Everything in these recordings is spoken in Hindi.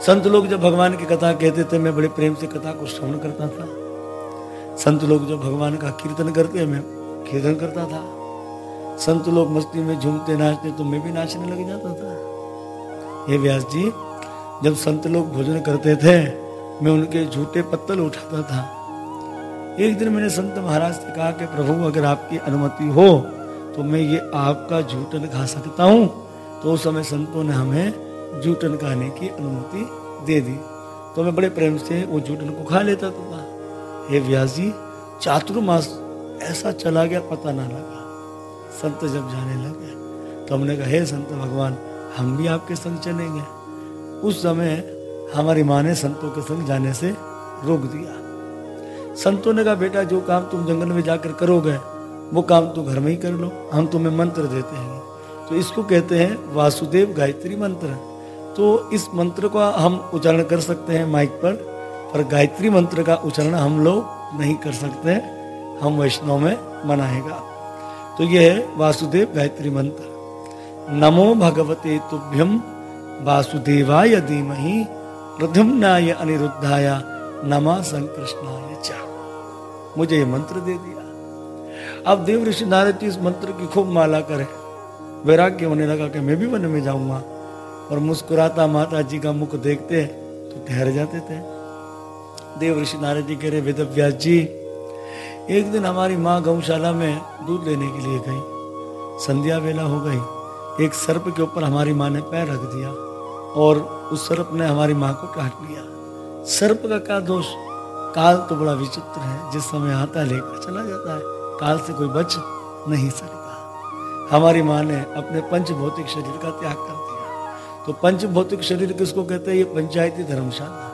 संत लोग जब भगवान की कथा कहते थे, मैं बड़े प्रेम से कथा को श्रवण करता था। संत लोग जब भगवान का कीर्तन करते, मैं कीर्तन करता था। संत लोग मस्ती में झूमते, नाचते तो मैं भी नाचने लग जाता था। ये व्यास जी, जब संत लोग भोजन करते थे, मैं उनके झूठे पत्तल उठाता था। एक दिन मैंने संत महाराज से कहा कि, प्रभु, अगर आपकी अनुमति हो तो मैं ये आपका जूटन खा सकता हूँ। तो उस समय संतों ने हमें जूटन खाने की अनुमति दे दी। तो मैं बड़े प्रेम से वो जूटन को खा लेता था हे व्यास जी चातुर्मास ऐसा चला गया, पता ना लगा। संत जब जाने लगे तो हमने कहा, हे संत भगवान, हम भी आपके संग चलेंगे। उस समय हमारी माँ ने संतों के संग जाने से रोक दिया। संतों ने कहा, बेटा, जो काम तुम जंगल में जाकर करोगे, वो काम तो घर में ही कर लो। हम तुम्हें मंत्र देते हैं। तो इसको कहते हैं वासुदेव गायत्री मंत्र। तो इस मंत्र को हम उच्चारण कर सकते हैं माइक पर पर गायत्री मंत्र का उच्चारण हम लोग नहीं कर सकते हम वैष्णव में मनाएगा। तो यह है वासुदेव गायत्री मंत्र। नमो भगवते तुभ्यम वासुदेवाय धीमहि प्रद्युम्नाय अनिरुद्धाय नमा संकृष्णाय चा। मुझे ये मंत्र दे दिया। अब देव ऋषि नारद जी इस मंत्र की खूब माला करे। वैराग्य होने लगा कि मैं भी वन में जाऊँगा। और मुस्कुराता माता जी का मुख देखते तो ठहर जाते थे। देव ऋषि नारद जी कह रहे, वेद व्यास जी, एक दिन हमारी माँ गौशाला में दूध लेने के लिए गई। संध्या वेला हो गई। एक सर्प के ऊपर हमारी माँ ने पैर रख दिया और उस सर्प ने हमारी माँ को काट लिया। सर्प का क्या दोष? काल तो बड़ा विचित्र है, जिस समय आता लेकर चला जाता है, काल से कोई बच नहीं सकता। हमारी माँ ने अपने पंच भौतिक शरीर का त्याग कर तो पंच भौतिक शरीर किसको कहते हैं? ये पंचायती धर्मशाला।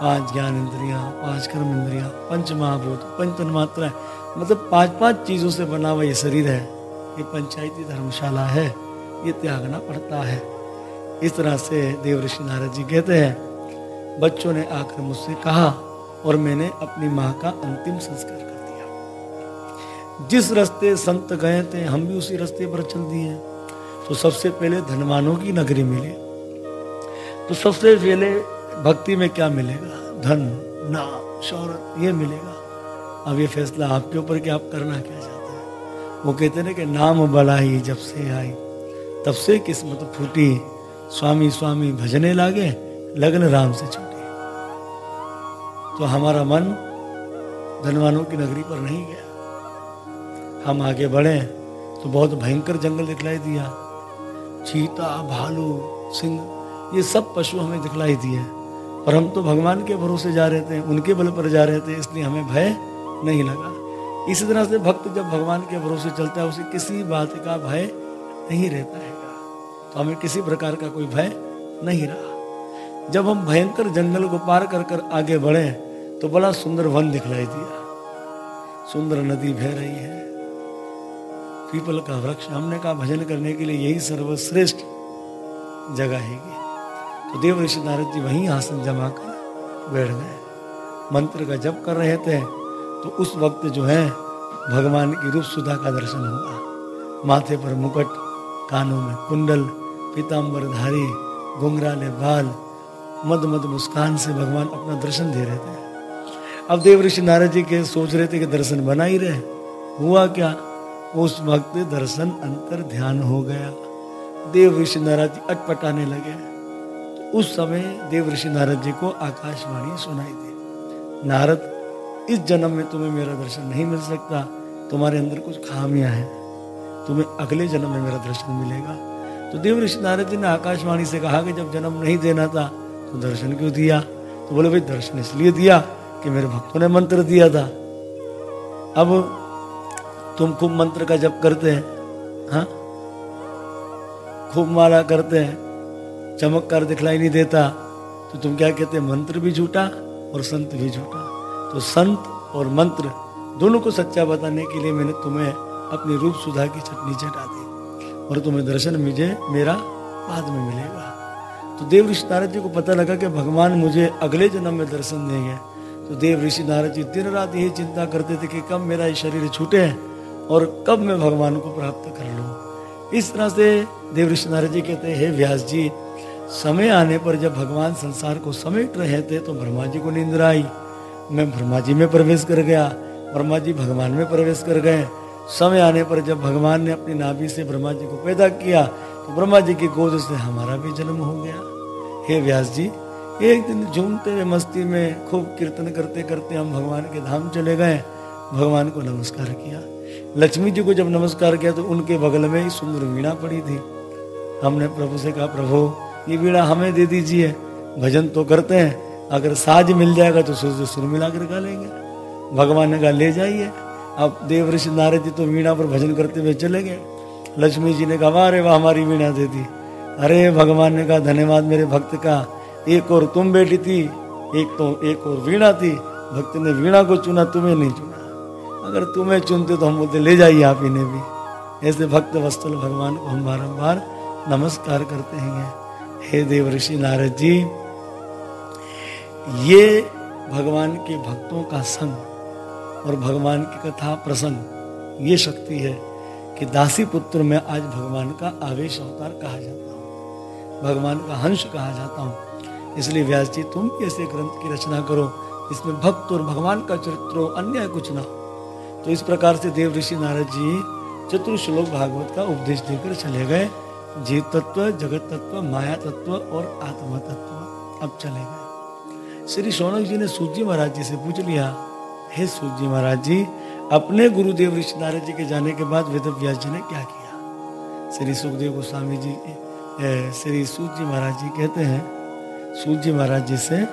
पाँच ज्ञान इंद्रिया, पाँच कर्म इंद्रिया, पंच महाभूत, पंच तन्मात्रा मतलब पाँच पाँच चीज़ों से बना हुआ ये शरीर है। ये पंचायती धर्मशाला है। ये त्यागना पड़ता है। इस तरह से देव ऋषि नारद जी कहते हैं, बच्चों ने आकर मुझसे कहा और मैंने अपनी माँ का अंतिम संस्कार कर दिया। जिस रास्ते संत गए थे, हम भी उसी रास्ते पर चल दिए तो सबसे पहले धनवानों की नगरी मिली। तो सबसे पहले भक्ति में क्या मिलेगा? धन, नाम, शौहरत, ये मिलेगा। अब ये फैसला आपके ऊपर कि आप करना क्या चाहते हैं? वो कहते ना कि नाम बड़ाई जब से आई, तब से किस्मत फूटी। स्वामी स्वामी भजने लागे, लगन राम से छूटी। तो हमारा मन धनवानों की नगरी पर नहीं गया। हम आगे बढ़े तो बहुत भयंकर जंगल दिखलाई दिया। चीता, भालू, सिंह, ये सब पशु हमें दिखलाई दिए और हम तो भगवान के भरोसे जा रहे थे, उनके बल पर जा रहे थे, इसलिए हमें भय नहीं लगा। इसी तरह से भक्त जब भगवान के भरोसे चलता है, उसे किसी बात का भय नहीं रहता है। तो हमें किसी प्रकार का कोई भय नहीं रहा। जब हम भयंकर जंगल को पार कर कर आगे बढ़े तो बड़ा सुंदर वन दिखलाई दिया। सुंदर नदी बह रही है। पीपल का वृक्ष हमने कहा भजन करने के लिए यही सर्वश्रेष्ठ जगह है तो देव ऋषि नारद जी वहीं आसन जमा कर बैठ गए। मंत्र का जप कर रहे थे तो उस वक्त जो है, भगवान की रूप सुधा का दर्शन हुआ। माथे पर मुकुट, कानों में कुंडल पीताम्बर धारी घुंघराले बाल मद मद मुस्कान से भगवान अपना दर्शन दे रहे थे। अब देव ऋषि नारद जी के सोच रहे थे कि दर्शन बना ही रहे। हुआ क्या? उस वक्त दर्शन अंतर ध्यान हो गया। देव ऋषि नारद जी अटपटाने लगे। उस समय देव ऋषि नारद जी को आकाशवाणी सुनाई दी। नारद, इस जन्म में तुम्हें मेरा दर्शन नहीं मिल सकता। तुम्हारे अंदर कुछ खामियाँ हैं। तुम्हें अगले जन्म में मेरा दर्शन मिलेगा। तो देव ऋषि नारद जी ने आकाशवाणी से कहा कि जब जन्म नहीं देना था तो दर्शन क्यों दिया? तो बोले, भाई, दर्शन इसलिए दिया कि मेरे भक्तों ने मंत्र दिया था। अब तुम खूब मंत्र का जप करते हैं हाँ? खूब माला करते हैं, चमत्कार दिखलाई नहीं देता तो तुम क्या कहते हैं, मंत्र भी झूठा और संत भी झूठा। तो संत और मंत्र दोनों को सच्चा बताने के लिए मैंने तुम्हें अपनी रूप सुधा की चटनी चटा दी और तुम्हें दर्शन मुझे, मेरा बाद में मिलेगा। तो देव ऋषि नारद जी को पता लगा कि भगवान मुझे अगले जन्म में दर्शन देंगे। तो देव ऋषि नारद जी दिन रात यही चिंता करते थे कि कब मेरा ये शरीर छूटे और कब मैं भगवान को प्राप्त कर लूँ? इस तरह से देव ऋषि नारद जी कहते हैं, हे व्यास जी, समय आने पर जब भगवान संसार को समेट रहे थे तो ब्रह्मा जी को नींद आई। मैं ब्रह्मा जी में प्रवेश कर गया, ब्रह्मा जी भगवान में प्रवेश कर गए। समय आने पर जब भगवान ने अपनी नाभि से ब्रह्मा जी को पैदा किया तो ब्रह्मा जी की गोद से हमारा भी जन्म हो गया। हे व्यास जी, एक दिन झूमते हुए मस्ती में खूब कीर्तन करते करते हम भगवान के धाम चले गए। भगवान को नमस्कार किया। लक्ष्मी जी को जब नमस्कार किया तो उनके बगल में ही सुंदर वीणा पड़ी थी। हमने प्रभु से कहा, प्रभु, ये वीणा हमें दे दीजिए। भजन तो करते हैं, अगर साज मिल जाएगा तो सुर सुर मिला कर गा लेंगे। भगवान ने कहा, ले जाइए। अब देव ऋषि नारद जी तो वीणा पर भजन करते हुए चले गए। लक्ष्मी जी ने कहा, वाह अरे वाह, हमारी वीणा दे दी। अरे, भगवान ने कहा, धन्यवाद मेरे भक्त का। एक और तुम बेटी थी, एक तो एक और वीणा थी। भक्त ने वीणा को चुना, तुम्हें नहीं चुना। अगर तुम्हें चुनते तो हम बोलते, ले जाइए आप इन्हें भी। ऐसे भक्त वस्तुल भगवान को हम बारम्बार नमस्कार करते हैं। हे देव ऋषि नारद जी, ये भगवान के भक्तों का संग और भगवान की कथा प्रसंग, ये शक्ति है कि दासी पुत्र में आज भगवान का आवेश अवतार कहा जाता हूँ। भगवान का हंस कहा जाता हूँ। इसलिए व्यास जी, तुम ऐसे ग्रंथ की रचना करो, इसमें भक्त और भगवान का चरित्र अन्य कुछ ना हो। तो इस प्रकार से देव ऋषि नारद जी चतुर्श्लोक भागवत का उपदेश देकर चले गए। जीव तत्व, जगत तत्व, माया तत्व और आत्मा तत्व अब चले गए। श्री सोनक जी ने सूर्य महाराज जी से पूछ लिया, हे सूत जी महाराज जी, अपने गुरुदेव ऋषि नारद जी के जाने के बाद वेद व्यास जी ने क्या किया? श्री सुखदेव गोस्वामी जी श्री सूत जी महाराज जी कहते हैं सूत जी महाराज जी से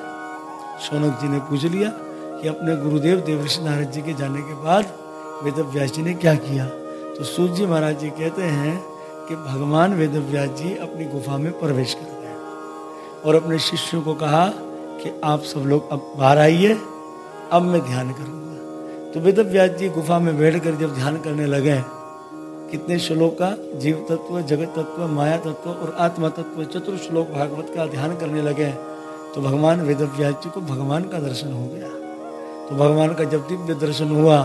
सोनक जी ने पूछ लिया कि अपने गुरुदेव देव ऋषि नारद जी के जाने के बाद वेद व्यास जी ने क्या किया? तो सूत जी महाराज जी कहते हैं कि भगवान वेद व्यास जी अपनी गुफा में प्रवेश कर गए और अपने शिष्यों को कहा कि आप सब लोग अब बाहर आइए, अब मैं ध्यान करूँगा। तो वेद व्यास जी गुफा में बैठ कर जब ध्यान करने लगे, कितने श्लोक का? जीव तत्व, जगत तत्व, माया तत्व और आत्मा तत्व चतुर श्लोक भागवत का ध्यान करने लगे तो भगवान वेद जी को भगवान का दर्शन हो गया। तो भगवान का जब दिव्य दर्शन हुआ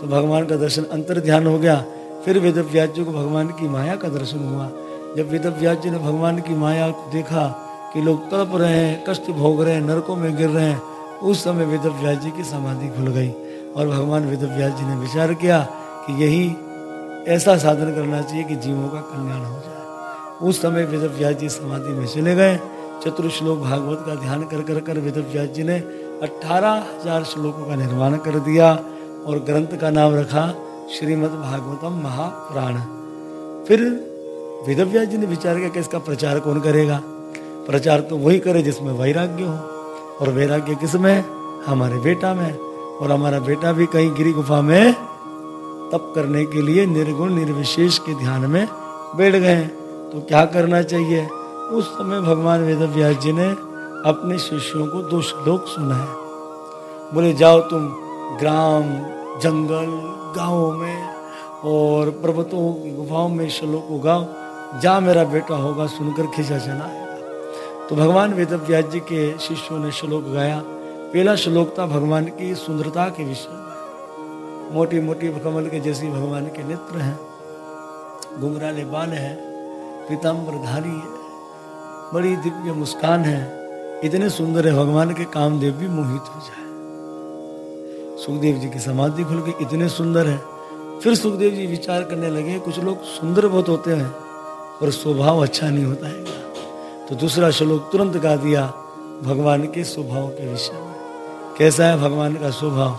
तो भगवान का दर्शन अंतर ध्यान हो गया। फिर वेद जी को भगवान की माया का दर्शन हुआ। जब वेद जी ने भगवान की माया को देखा कि लोग तड़प रहे हैं, कष्ट भोग रहे हैं, नरकों में गिर रहे हैं, उस समय वेद जी की समाधि खुल गई और भगवान वेद जी ने विचार किया कि यही ऐसा साधन करना चाहिए कि जीवों का कल्याण हो जाए। उस समय वेद जी समाधि में चले गए। चतुर्श्लोक भागवत का ध्यान कर कर कर वेद जी ने अठारह हज़ार श्लोकों का निर्माण कर दिया। और ग्रंथ का नाम रखा श्रीमद भागवतम महापुराण। फिर वेद व्यास जी ने विचार किया कि इसका प्रचार कौन करेगा? प्रचार तो वही करे जिसमें वैराग्य हो। और वैराग्य किसमें? हमारे बेटा में। और हमारा बेटा भी कहीं गिरी गुफा में तप करने के लिए निर्गुण, निर्विशेष के ध्यान में बैठ गए तो क्या करना चाहिए? उस समय भगवान वेद जी ने अपने शिष्यों को दो श्लोक सुनाए। बोले, जाओ तुम ग्राम, जंगल, गाँवों में और पर्वतों की गुफाओं में श्लोक उगाओ जा मेरा बेटा होगा सुनकर खिंचा चला है। तो भगवान वेद व्यास जी के शिष्यों ने श्लोक गाया। पहला श्लोक था भगवान की सुंदरता के विषय में। मोटी मोटी कमल के जैसी भगवान के नेत्र हैं। घुंघराले बाल है धारी है, बड़ी दिव्य मुस्कान है। इतने सुंदर है, भगवान के कामदेव भी मोहित हो जाए। सुखदेव जी की समाधि खुल गई, इतने सुंदर है। फिर सुखदेव जी विचार करने लगे, कुछ लोग सुंदर बहुत होते हैं और स्वभाव अच्छा नहीं होता है। तो दूसरा श्लोक तुरंत गा दिया, भगवान के स्वभाव के विषय में। कैसा है भगवान का स्वभाव?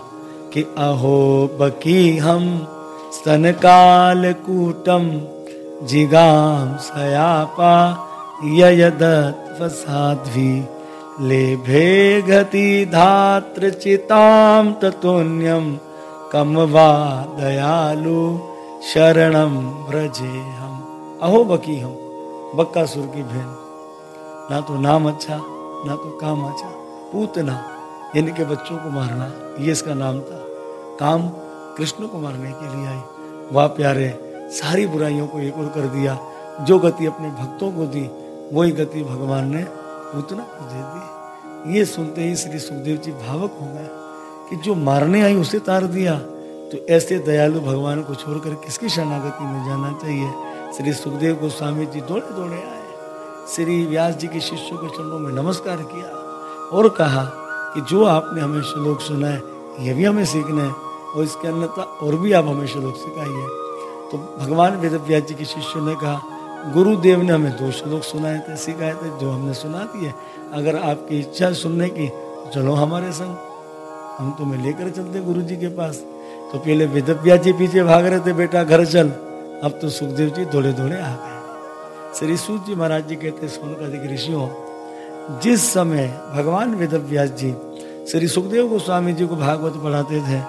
कि अहो बकी हम, स्तन काल कूटम, जिगाम सयापा यदत्व साध्वी ले गति धात्र चिताम ततोन्यम कम वा दयालु शरणम ब्रजे हम अहो, बकी हम, बक्का सुर की भेन ना तो नाम अच्छा ना तो काम अच्छा पूतना इनके बच्चों को मारना, ये इसका नाम था। काम कृष्ण को मारने के लिए आई। वह प्यारे, सारी बुराइयों को एक और कर दिया, जो गति अपने भक्तों को दी, वही गति भगवान ने पूतना को दे दी। ये सुनते ही श्री सुखदेव जी भावक हो गए कि जो मारने आई उसे तार दिया। तो ऐसे दयालु भगवान को छोड़कर किसकी शरणागति में जाना चाहिए? श्री सुखदेव गोस्वामी जी दौड़े दौड़े आए। श्री व्यास जी के शिष्यों के चरणों में नमस्कार किया और कहा कि जो आपने हमें श्लोक सुना है, ये भी हमें सीखना है और इसके अन्यथा और भी आप हमें श्लोक सिखाइए। तो भगवान वेद जी के शिष्यों ने कहा गुरुदेव ने हमें दो श्लोक सुनाए थे, सिखाए थे, जो हमने सुना दिए। अगर आपकी इच्छा सुनने की, चलो हमारे संग। हम तुम्हें लेकर चलते गुरु जी के पास। तो पहले वेदव्या जी पीछे भाग रहे थे, बेटा, घर चल। अब तो सुखदेव जी दौड़े दौड़े आ गए। श्री सूत जी महाराज जी कहते सोनकादिक ऋषियों, जिस समय भगवान वेद व्यास जी श्री सुखदेव गोस्वामी जी को भागवत पढ़ाते थे,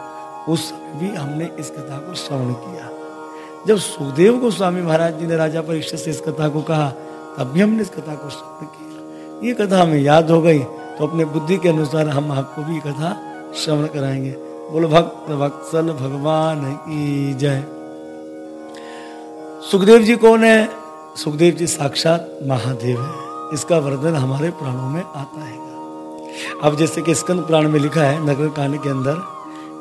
उस भी हमने इस कथा को श्रवण किया। जब सुखदेव गोस्वामी महाराज जी ने राजा परीक्षा से इस कथा को कहा, तब भी हमने इस कथा को श्रवण किया। ये कथा हमें याद हो गई तो अपने बुद्धि के अनुसार हम आपको भी कथा श्रवण कराएँगे। बोलो, भक्त वत्सल भगवान की जय। सुखदेव जी कौन है? सुखदेव जी साक्षात महादेव है। इसका वर्णन हमारे प्राणों में आता है। अब जैसे कि स्कंद पुराण में लिखा है, नगर कांड के अंदर,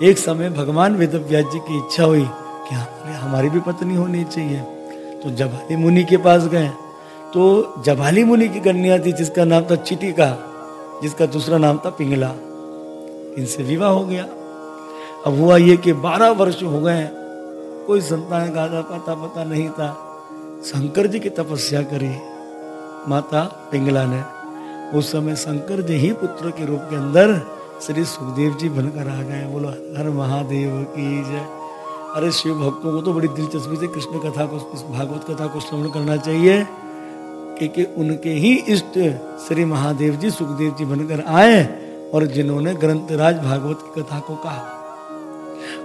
एक समय भगवान वेद जी की इच्छा हुई कि हमारे हमारी भी पत्नी होनी चाहिए। तो जबाली मुनि के पास गए। तो जबाली मुनि की कन्या थी, जिसका नाम था चिटिका, जिसका दूसरा नाम था पिंगला। इनसे विवाह हो गया। अब हुआ ये कि बारह वर्ष हो गए कोई संतान का पता पता नहीं था। शंकर जी की तपस्या करी माता पिंगला ने। उस समय शंकर जी ही पुत्र के रूप के अंदर श्री सुखदेव जी बनकर आ गए। बोलो, हर महादेव की जय। अरे शिव भक्तों को तो बड़ी दिलचस्पी से कृष्ण कथा को, इस भागवत कथा को श्रवण करना चाहिए क्योंकि उनके ही इष्ट श्री महादेव जी, सुखदेव जी बनकर आए और जिन्होंने ग्रंथराज भागवत की कथा को कहा।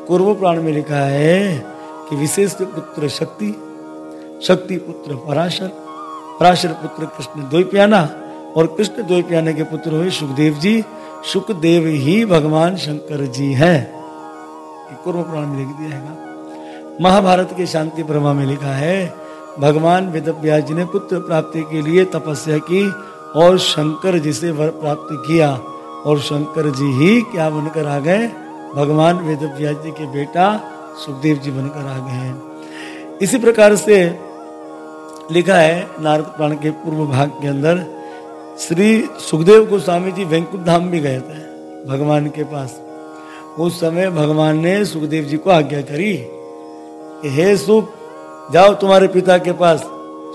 पूर्व प्राण में लिखा है कि विशेष पुत्र शक्ति शक्ति पुत्र पराशर पराशर पुत्र कृष्ण द्वैप्याना और कृष्ण द्वैप्याने के पुत्र हुए सुखदेव जी। सुखदेव ही भगवान शंकर जी हैं। पूर्व पुराण में लिख दिया है महाभारत के शांति प्रभा में लिखा है, भगवान वेद जी ने पुत्र प्राप्ति के लिए तपस्या की और शंकर जी से वर प्राप्त किया और शंकर जी ही क्या बनकर आ गए? भगवान वेद जी के बेटा सुखदेव जी बनकर आ गए हैं। इसी प्रकार से लिखा है नारद प्राण के पूर्व भाग के अंदर, श्री सुखदेव गोस्वामी जी वैंकुट धाम भी गए थे, भगवान के पास। उस समय भगवान ने सुखदेव जी को आज्ञा करी कि, हे सुख, जाओ तुम्हारे पिता के पास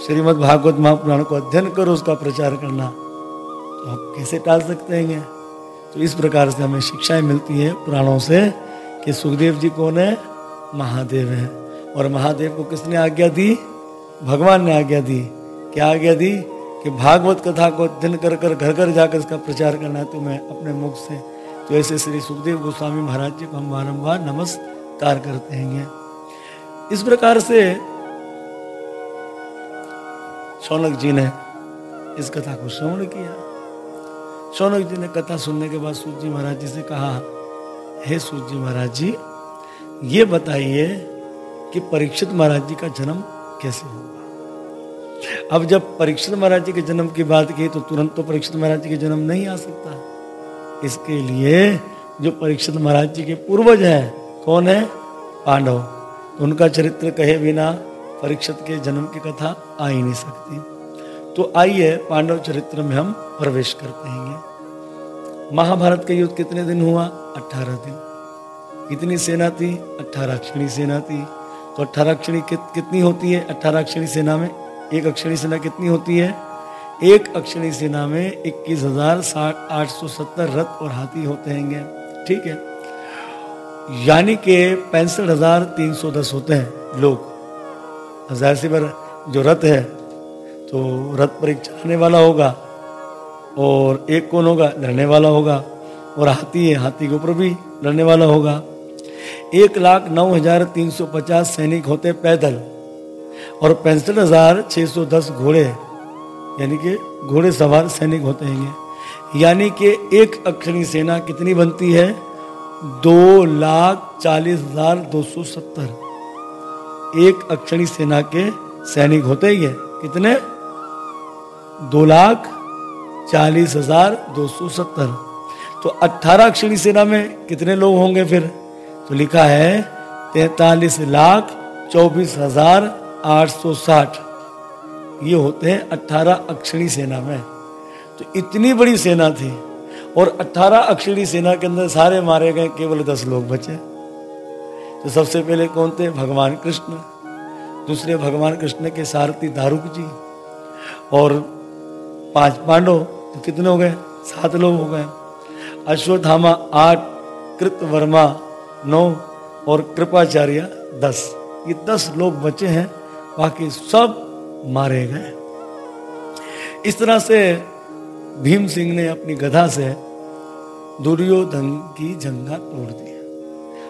श्रीमद भागवत महापुराण को अध्ययन करो, उसका प्रचार करना। तो आप कैसे टाल सकते हैं? तो इस प्रकार से हमें शिक्षाएँ मिलती है पुराणों से कि सुखदेव जी कौन है? महादेव है। और महादेव को किसने आज्ञा दी? भगवान ने आज्ञा दी। क्या आज्ञा दी? कि भागवत कथा को अध्ययन कर कर घर घर जाकर इसका प्रचार करना है तो मैं अपने मुख से तो ऐसे श्री सुखदेव गोस्वामी महाराज जी को हम बारम्बार नमस्कार करते हैं। इस प्रकार से शौनक जी ने इस कथा को श्रवण किया। शौनक जी ने कथा सुनने के बाद सूर्य जी महाराज जी से कहा, हे सूत जी महाराज जी, ये बताइए कि परीक्षित महाराज जी का जन्म कैसे होगा अब जब परीक्षित महाराज जी के जन्म की बात की तो तुरंत तो परीक्षित महाराज जी के जन्म नहीं आ सकता। इसके लिए जो परीक्षित महाराज जी के पूर्वज हैं कौन है? पांडव। तो उनका चरित्र कहे बिना परीक्षित के जन्म की कथा आ ही नहीं सकती। तो आइए पांडव चरित्र में हम प्रवेश करते हैं। महाभारत का युद्ध कितने दिन हुआ? अठारह दिन। कितनी सेना थी? अठारह अक्षणी सेना थी। तो अठारह अक्षणी कित, कितनी होती है? अठारह अक्षणी सेना में एक अक्षणी सेना कितनी होती है? एक अक्षणी सेना में इक्कीस हज़ार आठ सौ सत्तर रथ और हाथी होते हैं ठीक है? यानी कि पैंसठ हज़ार तीन सौ दस होते हैं लोग। हज़ार से पर जो रथ है तो रथ पर एक चलाने वाला होगा और एक कौन होगा? लड़ने वाला होगा। और हाथी है, हाथी के ऊपर भी लड़ने वाला होगा। एक लाख नौ हज़ार तीन सौ पचास सैनिक होते पैदल और पैंसठ हज़ार छह सौ दस घोड़े। यानी कि घोड़े सवार सैनिक होते हैं यानी कि एक अक्षणी सेना कितनी बनती है? दो लाख चालीस हज़ार दो सौ सत्तर। एक अक्षणी सेना के सैनिक होते ही है कितने? दो लाख चालीस हज़ार दो सौ सत्तर। तो अठारह अक्षणी सेना में कितने लोग होंगे फिर? तो लिखा है, तैतालीस लाख चौबीस हज़ार 860 ये होते हैं अट्ठारह अक्षरी सेना में। तो इतनी बड़ी सेना थी और अट्ठारह अक्षरी सेना के अंदर सारे मारे गए, केवल दस लोग बचे। तो सबसे पहले कौन थे? भगवान कृष्ण। दूसरे भगवान कृष्ण के सारथी दारुक जी और पाँच पांडव। तो कितने हो गए? सात लोग हो गए। अश्वत्थामा आठ कृत वर्मा नौ और कृपाचार्य दस। ये दस लोग बचे हैं। बाकी सब मारे गए। इस तरह से भीम सिंह ने अपनी गधा से दुर्योधन की जंगा तोड़ दी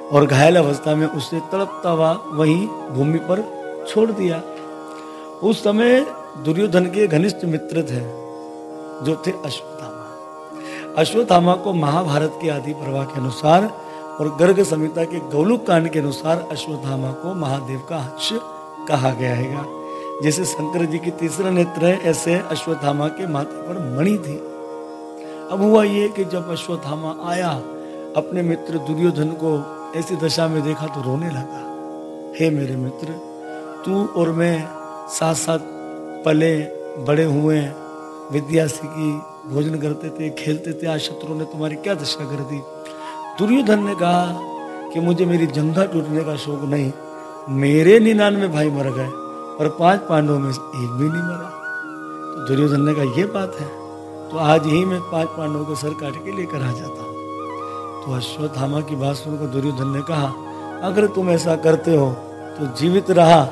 और घायल अवस्था में उसे तड़पता हुआ वहीं भूमि पर छोड़ दिया। उस समय दुर्योधन के घनिष्ठ मित्र थे, जो थे अश्वत्थामा। अश्वत्थामा को महाभारत के आदि प्रवाह के अनुसार और गर्ग संहिता के गौलुक कांड के अनुसार अश्वत्थामा को महादेव का हक्ष कहा गया है। जैसे शंकर जी की तीसरा नेत्र है, ऐसे अश्वत्थामा के माथे पर मणि थी। अब हुआ ये कि जब अश्वत्थामा आया, अपने मित्र दुर्योधन को ऐसी दशा में देखा तो रोने लगा, हे मेरे मित्र, तू और मैं साथ साथ पले बड़े हुए विद्या सीखी भोजन करते थे, खेलते थे, आज शत्रुओं ने तुम्हारी क्या दशा कर दी? दुर्योधन ने कहा कि मुझे मेरी जंगा टूटने का शौक नहीं, मेरे निन्यानवे भाई मर गए। और पाँच पांडवों में एक भी नहीं मरा। तो दुर्योधन ने कहा, ये बात है तो आज ही मैं पाँच पांडवों के सर काट के लेकर आ जाता हूँ। तो अश्वत्थामा की बात सुनकर दुर्योधन ने कहा, अगर तुम ऐसा करते हो तो जीवित रहा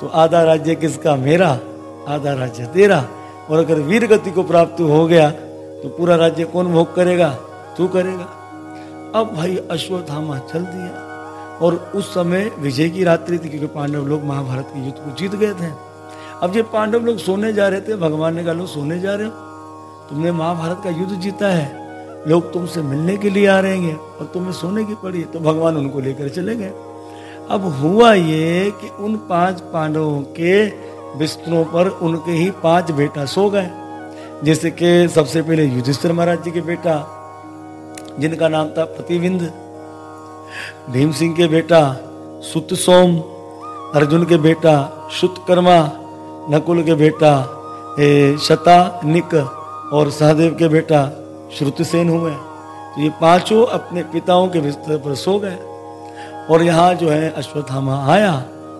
तो आधा राज्य किसका? मेरा, आधा राज्य तेरा। और अगर वीर गति को प्राप्त हो गया तो पूरा राज्य कौन भोग करेगा? तू करेगा। अब भाई अश्वत्थामा चल दिया। और उस समय विजय की रात्रि थी क्योंकि पांडव लोग महाभारत के युद्ध को जीत गए थे। अब ये पांडव लोग सोने जा रहे थे, भगवान ने कहा लोग सोने जा रहे हो। तुमने महाभारत का युद्ध जीता है। लोग तुमसे मिलने के लिए आ रहे हैं और तुम्हें सोने की पड़ी तो भगवान उनको लेकर चले गए। अब हुआ ये कि उन पाँच पांडवों के बिस्तरों पर उनके ही पाँच बेटा सो गए। जैसे कि सबसे पहले युधिष्ठिर महाराज जी के बेटा, जिनका नाम था प्रतिविंद भीम सिंह के बेटा सुत सोम अर्जुन के बेटा शुतकर्मा नकुल के बेटा ए, शता निक और सहदेव के बेटा श्रुतसेन हुए तो ये पाँचों अपने पिताओं के बिस्तर पर सो गए और यहाँ जो है अश्वत्थामा आया।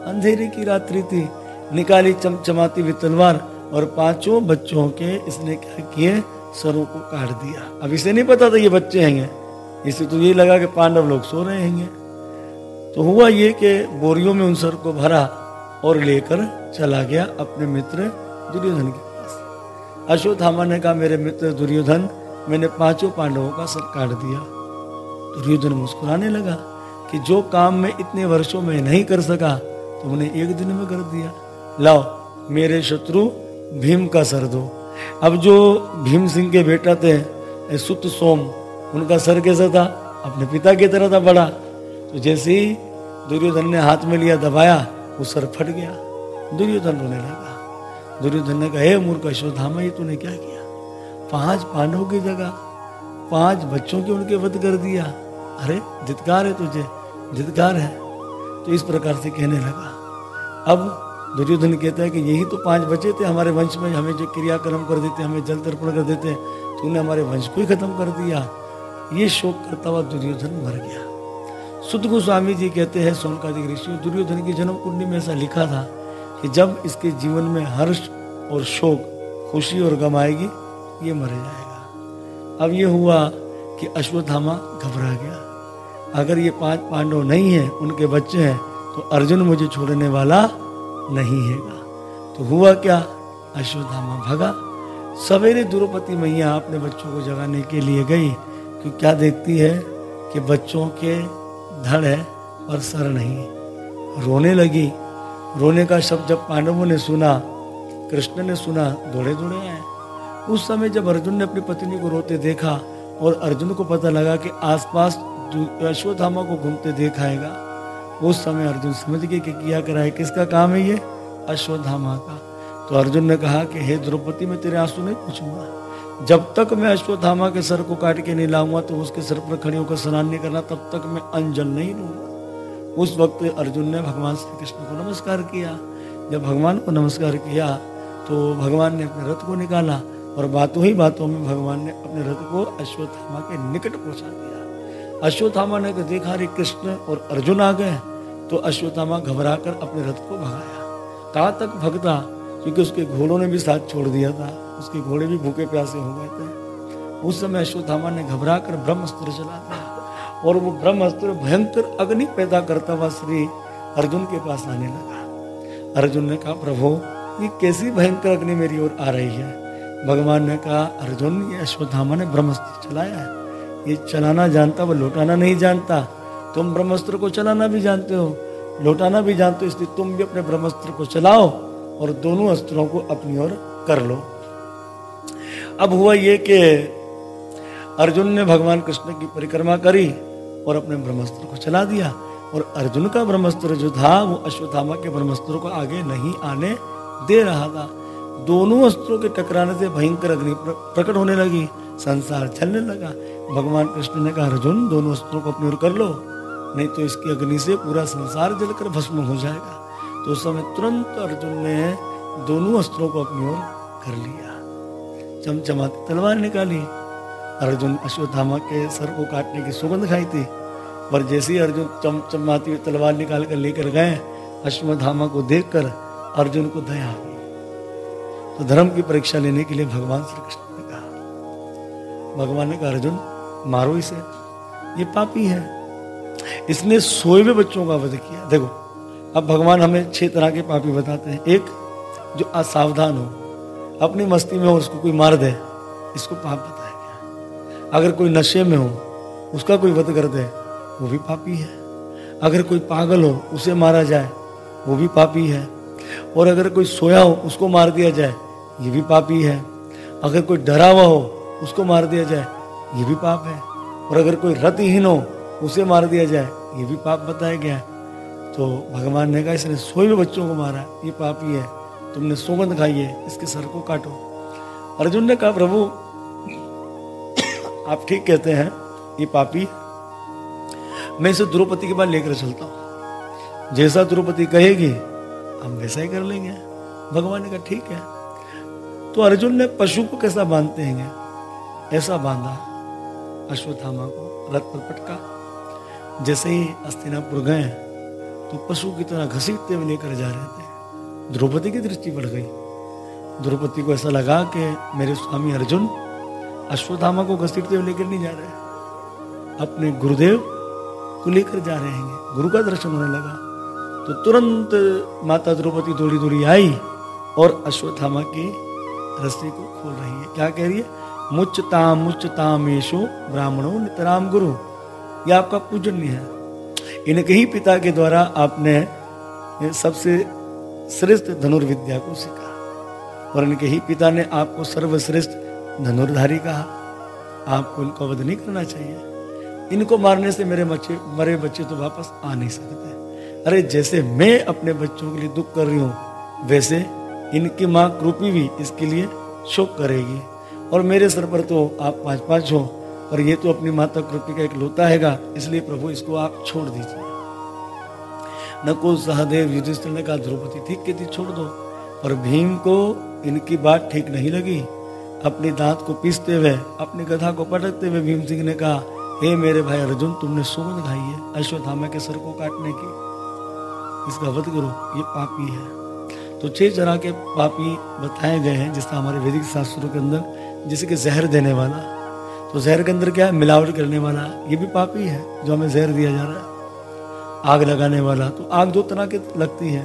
अंधेरे की रात्रि थी निकाली चमचमाती हुई तलवार और पाँचों बच्चों के इसने क्या किए? सरों को काट दिया। अब इसे नहीं पता था ये बच्चे हैं इसे तो ये लगा कि पांडव लोग सो रहे हैं तो हुआ ये कि बोरियों में उन सर को भरा और लेकर चला गया अपने मित्र दुर्योधन के पास। अश्वत्थामा ने कहा, मेरे मित्र दुर्योधन, मैंने पाँचों पांडवों का सर काट दिया। दुर्योधन मुस्कुराने लगा कि जो काम मैं इतने वर्षों में नहीं कर सका, तुमने तो एक दिन में कर दिया। लाओ, मेरे शत्रु भीम का सर दो। अब जो भीम सिंह के बेटा थे सुत सोम उनका सर कैसा था? अपने पिता की तरह था बड़ा। तो जैसे ही दुर्योधन ने हाथ में लिया दबाया, वो सर फट गया। दुर्योधन रोने लगा। दुर्योधन ने कहा, हे मूर्ख अश्वत्थामा, ये तूने क्या किया? पाँच पांडवों की जगह, पाँच बच्चों के उनके वध कर दिया। अरे जितकार है तुझे जितकार है। तो इस प्रकार से कहने लगा। अब दुर्योधन कहता है कि यही तो पाँच बचे थे हमारे वंश में, हमें जो क्रियाक्रम कर देते, हमें जल तर्पण कर देते, तूने हमारे वंश को ही खत्म कर दिया। ये शोक करता हुआ दुर्योधन मर गया। सुध गोस्वामी जी कहते हैं सोनकादिक ऋषि, दुर्योधन की जन्म कुंडली में ऐसा लिखा था कि जब इसके जीवन में हर्ष और शोक, खुशी और गम आएगी, ये मर जाएगा। अब ये हुआ कि अश्वत्थामा घबरा गया। अगर ये पाँच पांडव नहीं है, उनके बच्चे हैं तो अर्जुन मुझे छोड़ने वाला नहीं हैगा। तो हुआ क्या? अश्वत्थामा भगा। सवेरे द्रौपदी मैया अपने बच्चों को जगाने के लिए गई। तो क्या देखती है कि बच्चों के धड़ है और सर नहीं? रोने लगी। रोने का शब्द जब पांडवों ने सुना, कृष्ण ने सुना दौड़े दौड़े आए उस समय जब अर्जुन ने अपनी पत्नी को रोते देखा और अर्जुन को पता लगा कि आसपास अश्वत्थामा को घूमते देखाएगा उस समय अर्जुन समझ गए कि किया कराए, किसका काम है ये? अश्वत्थामा का। तो अर्जुन ने कहा कि, हे द्रौपदी, मैं तेरे आँसू नहीं पूछूँगा। जब तक मैं अश्वत्थामा के सर को काट के नहीं लाऊँगा तो उसके सर पर खड़ी होकर स्नान नहीं करना, तब तक मैं अंजन नहीं लूँगा। उस वक्त अर्जुन ने भगवान श्री कृष्ण को नमस्कार किया। जब भगवान को नमस्कार किया तो भगवान ने अपने रथ को निकाला और बातों ही बातों में भगवान ने अपने रथ को अश्वत्थामा के निकट पहुँचा दिया। अश्वत्थामा ने देखा रे कृष्ण और अर्जुन आ गए तो अश्वत्थामा घबरा कर अपने रथ को भगाया। कहा तक भगता? क्योंकि उसके घोड़ों ने भी साथ छोड़ दिया था। उसके घोड़े भी भूखे प्यासे हो गए थे। उस समय अश्वत्थामा ने घबरा कर ब्रह्मस्त्र चला दिया और वो ब्रह्मस्त्र भयंकर अग्नि पैदा करता हुआ श्री अर्जुन के पास आने लगा। अर्जुन ने कहा, प्रभु, ये कैसी भयंकर अग्नि मेरी ओर आ रही है? भगवान ने कहा, अर्जुन, ये अश्वत्थामा ने ब्रह्मस्त्र चलाया है। ये चलाना जानता वो लौटाना नहीं जानता। तुम ब्रह्मस्त्र को चलाना भी जानते हो, लौटाना भी जानते हो, इसलिए तुम भी अपने ब्रह्मस्त्र को चलाओ और दोनों अस्त्रों को अपनी ओर कर लो। अब हुआ ये कि अर्जुन ने भगवान कृष्ण की परिक्रमा करी और अपने ब्रह्मस्त्र को चला दिया और अर्जुन का ब्रह्मस्त्र जो था, वो अश्वत्थामा के ब्रह्मस्त्र को आगे नहीं आने दे रहा था। दोनों अस्त्रों के टकराने से भयंकर अग्नि प्रकट होने लगी, संसार चलने लगा। भगवान कृष्ण ने कहा, अर्जुन, दोनों अस्त्रों को अपनी ओर कर लो, नहीं तो इसकी अग्नि से पूरा संसार जलकर भस्म हो जाएगा। तो उस समय तुरंत अर्जुन ने दोनों अस्त्रों को अपनी ओर कर लिया। चमचमाती तलवार निकाली। अर्जुन अश्वत्थामा के सर को काटने की सुगंध खाई थी। पर जैसे ही अर्जुन चमचमाती हुई तलवार निकाल कर लेकर गए, अश्वत्थामा को देखकर अर्जुन को दया हुई। तो धर्म की परीक्षा लेने के लिए भगवान श्री कृष्ण ने कहा, भगवान ने कहा, अर्जुन, मारो इसे। ये पापी है। इसने सोए हुए बच्चों का वध किया। देखो, अब भगवान हमें छह तरह के पापी बताते हैं। एक, जो असावधान हो अपनी मस्ती में हो उसको कोई मार दे, इसको पाप बताया गया। अगर कोई नशे में हो, उसका कोई वध कर दे, वो भी पापी है। अगर कोई पागल हो, उसे मारा जाए, वो भी पापी है। और अगर कोई सोया हो, उसको मार दिया जाए, ये भी पापी है। अगर कोई डरा हुआ हो, उसको मार दिया जाए, ये भी पाप है। और अगर कोई रतिहीन हो, उसे मार दिया जाए, ये भी पाप बताया गया है। तो भगवान ने कहा, इसने सोए हुए बच्चों को मारा, ये पापी है। तुमने सौगंध खाई है, इसके सर को काटो। अर्जुन ने कहा, प्रभु, आप ठीक कहते हैं, ये पापी, मैं इसे द्रौपदी के बाद लेकर चलता हूँ। जैसा द्रौपदी कहेगी, हम वैसा ही कर लेंगे। भगवान ने कहा, ठीक है। तो अर्जुन ने पशु को कैसा बांधते हैं? ऐसा बांधा, अश्वत्थामा को रथ पर पटका। जैसे ही अस्तिनापुर गए तो पशु की तरह घसीटते हुए लेकर जा रहे थे। द्रौपदी की दृष्टि बढ़ गई। द्रौपदी को ऐसा लगा कि मेरे स्वामी अर्जुन अश्वत्थामा को घसीटते हुए लेकर नहीं जा रहे अपने गुरुदेव को लेकर जा रहे हैं। गुरु का दर्शन होने लगा। तो तुरंत माता द्रौपदी दौड़ी दौड़ी आई और अश्वत्थामा की रस्सी को खोल रही है। क्या कह रही है? मुच्चताम मुच्चताम येषो ब्राह्मणों नितराम गुरु। यह आपका पूजन्य है। इनके ही पिता के द्वारा आपने सबसे श्रेष्ठ धनुर्विद्या को सीखा। और इनके ही पिता ने आपको सर्वश्रेष्ठ धनुर्धारी कहा। आपको इनको वध नहीं करना चाहिए। इनको मारने से मेरे बच्चे, मरे बच्चे तो वापस आ नहीं सकते। अरे जैसे मैं अपने बच्चों के लिए दुख कर रही हूँ, वैसे इनकी माँ कृपी भी इसके लिए शोक करेगी। और मेरे सर पर तो आप पाँच पाँच हो और ये तो अपनी माता कृपी का एक लोता हैगा, इसलिए प्रभु इसको आप छोड़ दीजिए। नकुल सहदेव युधिष्ठिर ने कहा द्रौपदी ठीक कहती छोड़ दो। और भीम को इनकी बात ठीक नहीं लगी। अपने दांत को पीसते हुए, अपनी कथा को पटकते हुए भीम सिंह ने कहा, हे मेरे भाई अर्जुन, तुमने सुगंध खाई है, अश्वत्थामा के सर को काटने की। इसका वध करो, ये पापी है। तो छह तरह के पापी बताए गए हैं, जिसका हमारे वैदिक शास्त्रों के अंदर जिसे कि जहर देने वाला। तो जहर के अंदर क्या है? मिलावट करने वाला। ये भी पापी है, जो हमें जहर दिया जा रहा है। आग लगाने वाला। तो आग दो तरह की लगती है।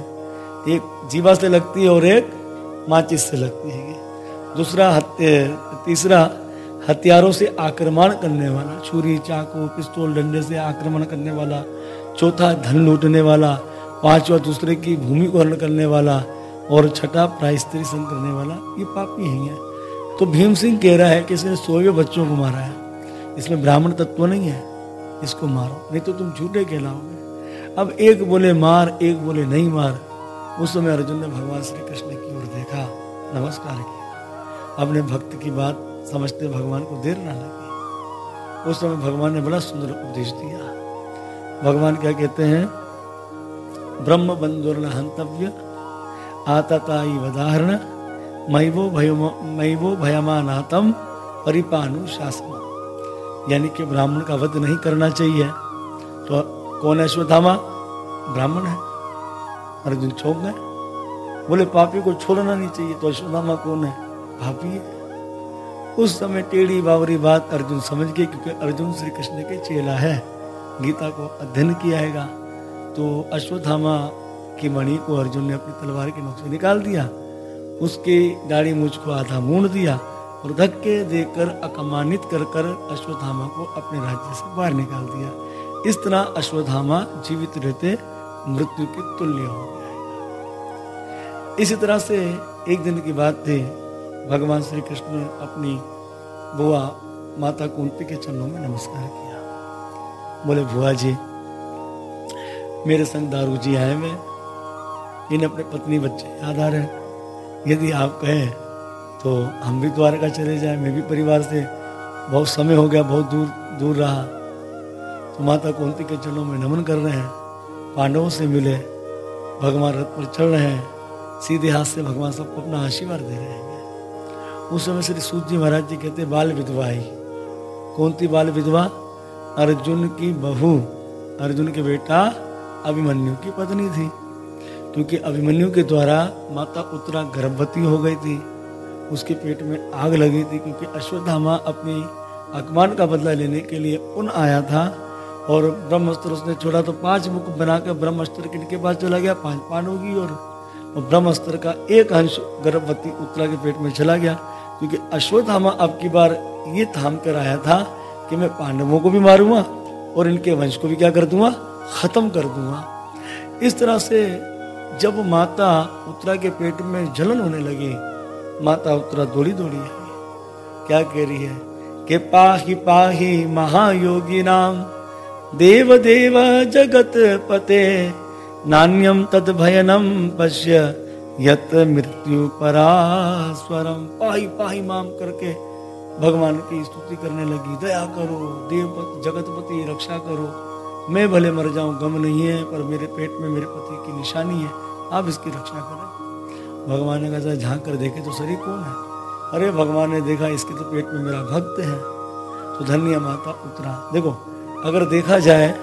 एक जीवा से लगती है और एक माचिस से लगती है दूसरा तीसरा हथियारों से आक्रमण करने वाला, छुरी, चाकू, पिस्तौल, डंडे से आक्रमण करने वाला, चौथा धन लूटने वाला, पांचवा दूसरे की भूमि को हरण करने वाला और छठा प्रायस्त्री संग करने वाला, ये पापी ही तो भीम सिंह कह रहा है कि इसने सोए बच्चों को मारा है। इसमें ब्राह्मण तत्व नहीं है। इसको मारो, नहीं तो तुम झूठे कहलाओगे। अब एक बोले मार, एक बोले नहीं मार। उस समय अर्जुन ने भगवान श्री कृष्ण की ओर देखा, नमस्कार किया। अपने भक्त की बात समझते भगवान को देर ना लगी। उस समय भगवान ने बड़ा सुंदर उपदेश दिया। भगवान क्या कहते हैं? ब्रह्म बंधुर्न हंतव्य आतताई वदाहरण, मैवो भयो मैवो भयमानातम परिपानु शासन यानी कि ब्राह्मण का वध नहीं करना चाहिए। तो कौन है अश्वत्थामा ब्राह्मण है। अर्जुन छोक गए। बोले, पापी को छोड़ना नहीं चाहिए तो अश्वत्थामा कौन है? पापी है। उस समय टेढ़ी बावरी बात अर्जुन समझ गए, क्योंकि अर्जुन श्री कृष्ण के चेला है। गीता को अध्ययन किया है तो अश्वत्थामा की मणि को अर्जुन ने अपनी तलवार के नोक से निकाल दिया। उसकी दाढ़ी मुझ को आधा मूड दिया और धक्के देकर अकमानित कर कर अश्वत्थामा को अपने राज्य से बाहर निकाल दिया। इस तरह अश्वत्थामा जीवित रहते, मृत्यु के तुल्य हो गया इसी तरह से एक दिन की बात थी, भगवान श्री कृष्ण ने अपनी बुआ माता कुंती के चरणों में नमस्कार किया। बोले, बुआ जी, मेरे संग दारू जी आए हुए इन अपने पत्नी बच्चे याद आ रहे यदि आप कहें तो हम भी द्वारका चले जाए। मैं भी परिवार से बहुत समय हो गया, बहुत दूर दूर रहा। माता कुंती के चरणों में नमन कर रहे हैं, पांडवों से मिले, भगवान रथ पर चढ़ रहे हैं, सीधे हाथ से भगवान सबको अपना आशीर्वाद दे रहे हैं। उस समय श्री सूत जी महाराज जी कहते, बाल विधवा आई कौन थी बाल विधवा, अर्जुन की बहू, अर्जुन के बेटा, अभिमन्यु की पत्नी थी। क्योंकि अभिमन्यु के द्वारा माता उत्तरा गर्भवती हो गई थी, उसके पेट में आग लगी थी, क्योंकि अश्वत्थामा अपनी अपमान का बदला लेने के लिए उन आया था और ब्रह्मस्त्र उसने छोड़ा तो पाँच मुख बनाकर ब्रह्मस्त्र किनके पास चला गया, पाँच पांडवों की और ब्रह्मस्त्र का एक अंश गर्भवती उत्तरा के पेट में चला गया। क्योंकि अश्वत्थामा अब की बार ये थाम कर आया था कि मैं पांडवों को भी मारूँगा और इनके वंश को भी क्या कर दूँगा? खत्म कर दूँगा। इस तरह से जब माता उत्तरा के पेट में जलन होने लगी, माता उत्तरा दौड़ी दौड़ी है क्या कह रही है? कि पाही पाही महायोगी नाम देव देव जगत पते नान्यम तद भयनम पश्य यत मृत्यु परास्वरम पाही पाही माम करके भगवान की स्तुति करने लगी। दया करो, देवपति जगतपति रक्षा करो। मैं भले मर जाऊँ, गम नहीं है, पर मेरे पेट में मेरे पति की निशानी है। आप इसकी रक्षा करें। भगवान ने कहा झाँक कर देखे तो शरीर कौन है? अरे, भगवान ने देखा, इसके तो पेट में मेरा भक्त है। तो धन्य माता उतरा देखो अगर देखा जाए,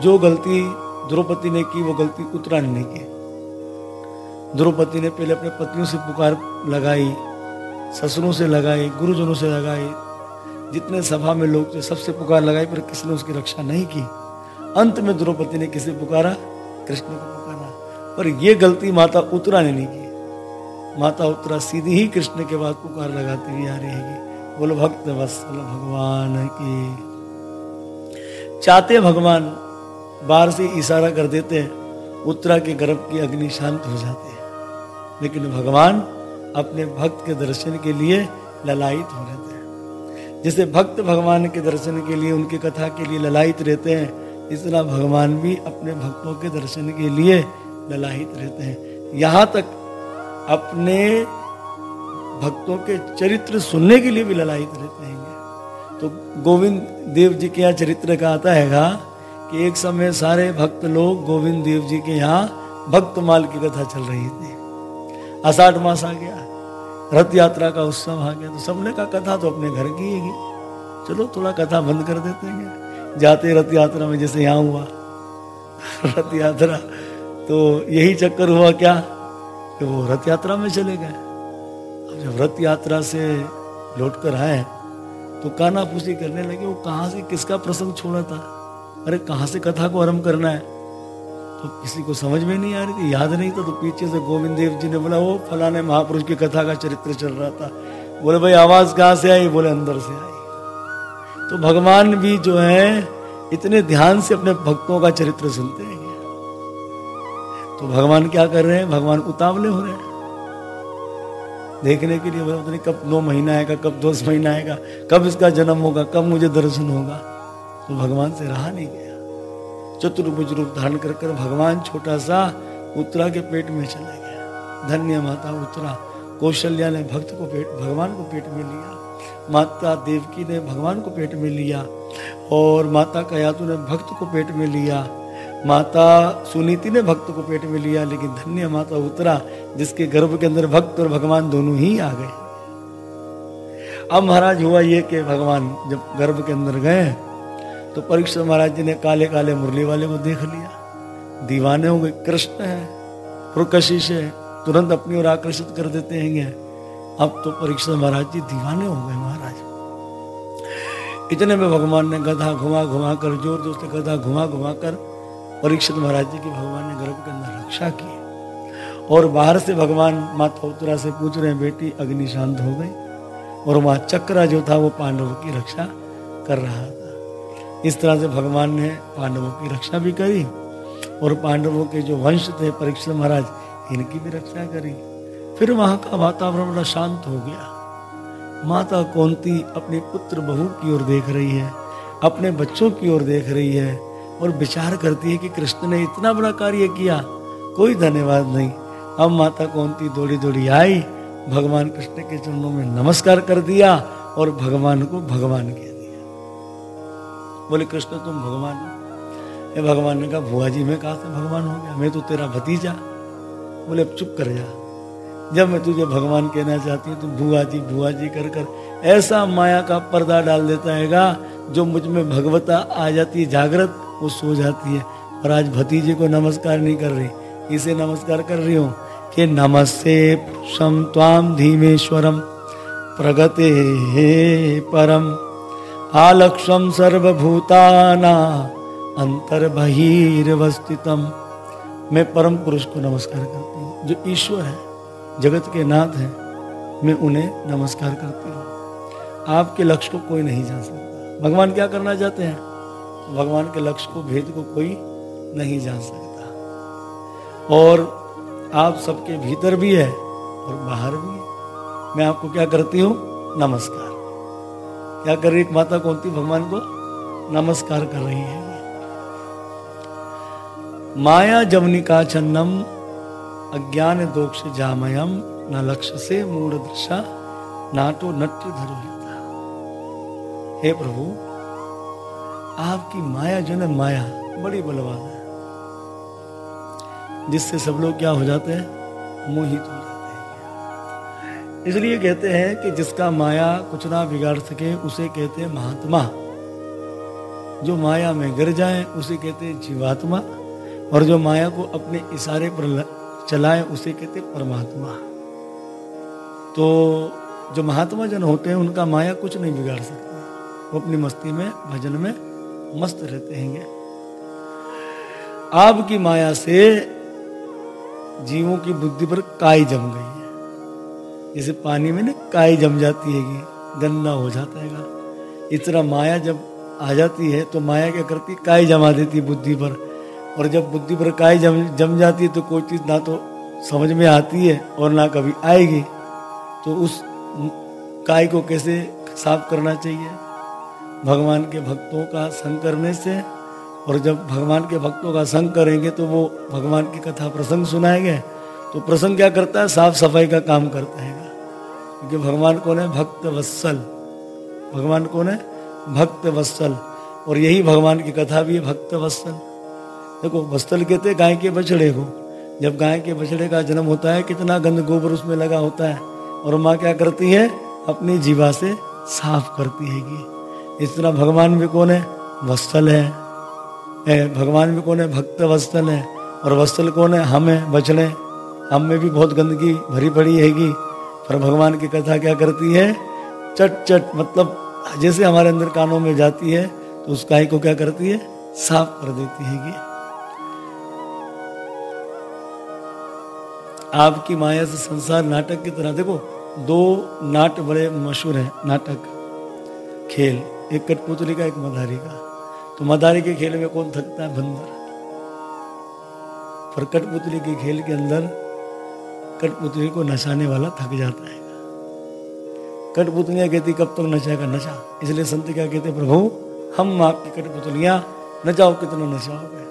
जो गलती द्रौपदी ने की, वो गलती उतरा ने की। द्रौपदी ने पहले अपने पतियों से पुकार लगाई, ससुरों से लगाई, गुरुजनों से लगाई। जितने सभा में लोग थे, सबसे पुकार लगाई, पर किसी ने उसकी रक्षा नहीं की? अंत में द्रौपदी ने किसे पुकारा? कृष्ण को पुकारा। पर यह गलती माता उत्तरा ने नहीं की। माता उत्तरा सीधी ही कृष्ण के बाद पुकार लगाती हुई आ रहेगी बोलो, भक्त वत्सल भगवान की। चाहते भगवान, बाहर से इशारा कर देते हैं, उत्तरा के गर्भ की अग्नि शांत हो जाती है। लेकिन भगवान अपने भक्त के दर्शन के लिए ललायित हो रहते हैं। जैसे भक्त भगवान के दर्शन के लिए, उनकी कथा के लिए ललायित रहते हैं इस तरह भगवान भी अपने भक्तों के दर्शन के लिए ललायित रहते हैं। यहाँ तक अपने भक्तों के चरित्र सुनने के लिए भी ललायित रहते हैं। तो गोविंद देव जी के यहाँ चरित्र का आता है कि एक समय सारे भक्त लोग गोविंद देव जी के यहाँ भक्तमाल की कथा चल रही थी। आषाढ़ मास आ गया, रथ यात्रा का उत्सव आ गया तो सबने का कथा तो अपने घर की है चलो थोड़ा कथा बंद कर देते हैं। जाते रथ यात्रा में, जैसे यहाँ हुआ रथ यात्रा। तो यही चक्कर हुआ क्या कि वो रथ यात्रा में चले गए। अब जब रथ यात्रा से लौट कर आए तो काना पूछी, करने लगे, वो कहाँ से, किसका प्रसंग छोड़ा था? अरे, कहाँ से कथा को आरंभ करना है? तो किसी को समझ में नहीं आ रही थी, याद नहीं था तो पीछे से गोविंद देव जी ने बोला वो फलाने महापुरुष की कथा का चरित्र चल रहा था। बोले, भाई, आवाज़ कहाँ से आई? बोले, अंदर से आई। तो भगवान भी जो है, इतने ध्यान से अपने भक्तों का चरित्र सुनते हैं। तो भगवान क्या कर रहे हैं? भगवान उतावले हो रहे हैं। देखने के लिए बोला कब नौ महीना आएगा, कब दस महीना आएगा, कब इसका जन्म होगा, कब मुझे दर्शन होगा। तो भगवान से रहा नहीं गया। चतुर्भुज रूप धारण कर कर भगवान छोटा सा उत्तरा के पेट में चले गया। धन्य माता उत्तरा कौशल्या ने भक्त को पेट, भगवान को पेट में लिया। माता देवकी ने भगवान को पेट में लिया और माता कयातु ने भक्त को पेट में लिया। माता सुनीति ने भक्त को पेट में लिया, लेकिन धन्य माता उतरा, जिसके गर्भ के अंदर भक्त और भगवान दोनों ही आ गए। अब महाराज हुआ ये कि भगवान जब गर्भ के अंदर गए तो परीक्षा महाराज जी ने काले काले मुरली वाले को देख लिया। दीवाने हो गए कृष्ण है, प्रकशिश है, तुरंत अपनी ओर आकर्षित कर देते हैं अब तो परीक्षा महाराज जी दीवाने हो गए महाराज। इतने में भगवान ने गधा घुमा घुमा कर ज़ोर ज़ोर से गधा घुमा घुमा कर परीक्षित महाराज जी की भगवान ने गर्भ के अंदर रक्षा की। और बाहर से भगवान माता उत्तरा से पूछ रहे हैं, बेटी, अग्नि शांत हो गई? और वहाँ चक्रा जो था, वो पांडवों की रक्षा कर रहा था। इस तरह से भगवान ने पांडवों की रक्षा भी करी और पांडवों के जो वंश थे, परीक्षित महाराज, इनकी भी रक्षा करी। फिर वहाँ का वातावरण बड़ा शांत हो गया। माता कौंती अपने पुत्र बहू की ओर देख रही है, अपने बच्चों की ओर देख रही है और विचार करती है कि कृष्ण ने इतना बड़ा कार्य किया, कोई धन्यवाद नहीं। अब माता कौंती दौड़ी दौड़ी आई, भगवान कृष्ण के चरणों में नमस्कार कर दिया और भगवान को भगवान कह दिया। बोले, कृष्ण, तुम भगवान हो? भगवान ने कहा भुआ जी, मैं कहा था भगवान हो गया? मैं तो तेरा भतीजा। बोले, अब चुप कर जा। जब मैं तुझे भगवान कहना चाहती हूँ तो बुआ जी बुआ जी कर कर ऐसा माया का पर्दा डाल देता हैगा जो मुझमें भगवता आ जाती है, जागृत, वो सो जाती है। और आज भतीजे को नमस्कार नहीं कर रही, इसे नमस्कार कर रही हूँ कि नमस्ते पुरुषम त्वाम धीमेश्वरम प्रगते हे परम आलक्षम सर्वभूताना अंतर बहिर्वस्थितम मैं परम पुरुष को नमस्कार करती हूँ। जो ईश्वर है, जगत के नाथ है, मैं उन्हें नमस्कार करती हूँ। आपके लक्ष्य को कोई नहीं जान सकता। भगवान क्या करना चाहते हैं? भगवान के लक्ष्य को, भेद को कोई नहीं जान सकता। और आप सबके भीतर भी है और बाहर भी है। मैं आपको क्या करती हूँ? नमस्कार। क्या कर रही एक माता कौन थी भगवान को? नमस्कार कर रही है। माया जमनिका चन्नम अज्ञान दोक्ष जामयम, न लक्ष्य से मूढ़ दृशा, नाटो नट्य धरो हे प्रभु, आपकी माया जो है माया बड़ी बलवान है। जिससे सब लोग क्या हो जाते हैं? मोहित हो जाते हैं। इसलिए कहते हैं कि जिसका माया कुछ ना बिगाड़ सके, उसे कहते हैं महात्मा। जो माया में गिर जाए, उसे कहते हैं जीवात्मा। और जो माया को अपने इशारे पर चलाए, उसे कहते परमात्मा। तो जो महात्मा जन होते हैं, उनका माया कुछ नहीं बिगाड़ सकते। वो अपनी मस्ती में, भजन में मस्त रहते हैं आपकी माया से जीवों की बुद्धि पर काई जम गई है। जैसे पानी में ना काई जम जाती है गंदा हो जाता है तरह माया जब आ जाती है तो माया क्या करती काई जमा देती है बुद्धि पर। और जब बुद्धि पर काई जम जम जाती है तो कोई चीज़ ना तो समझ में आती है और ना कभी आएगी। तो उस काय को कैसे साफ़ करना चाहिए? भगवान के भक्तों का संग करने से, और जब भगवान के भक्तों का संग करेंगे तो वो भगवान की कथा प्रसंग सुनाएँगे। तो प्रसंग क्या करता है? साफ़ सफ़ाई का काम करता है। क्योंकि भगवान कौन है? भक्त वत्सल। भगवान कौन है? भक्त वत्सल। और यही भगवान की कथा भी है, भक्त वत्सल। देखो, वत्सल कहते गाय के बछड़े को। जब गाय के बछड़े का जन्म होता है, कितना गंद गोबर उसमें लगा होता है। और माँ क्या करती है? अपनी जीवा से साफ़ करती है इस तरह भगवान भी कौन है? वस्तल है। भगवान भी कौन है? भक्त वस्तल है। और वस्तल कौन है? हम बछड़े हम में भी बहुत गंदगी भरी पड़ी हैगी पर भगवान की कथा क्या करती है? चट चट मतलब जैसे हमारे अंदर कानों में जाती है तो उस गाय को क्या करती है? साफ़ कर देती हैगी। आपकी माया से संसार नाटक की तरह, देखो, दो नाट बड़े मशहूर हैं, नाटक, खेल। एक कठपुतली का, एक मधारी का। तो मदारी के खेल में कौन थकता है? बंदर। पर कठपुतली के खेल के अंदर कठपुतली को नचाने वाला थक जाता है। कठपुतलियाँ कहती, कब तक नचाएगा? नचा। इसलिए संत क्या कहते, प्रभु, हम आपकी कठपुतलियाँ, नचाओ, कितना नचाओगे?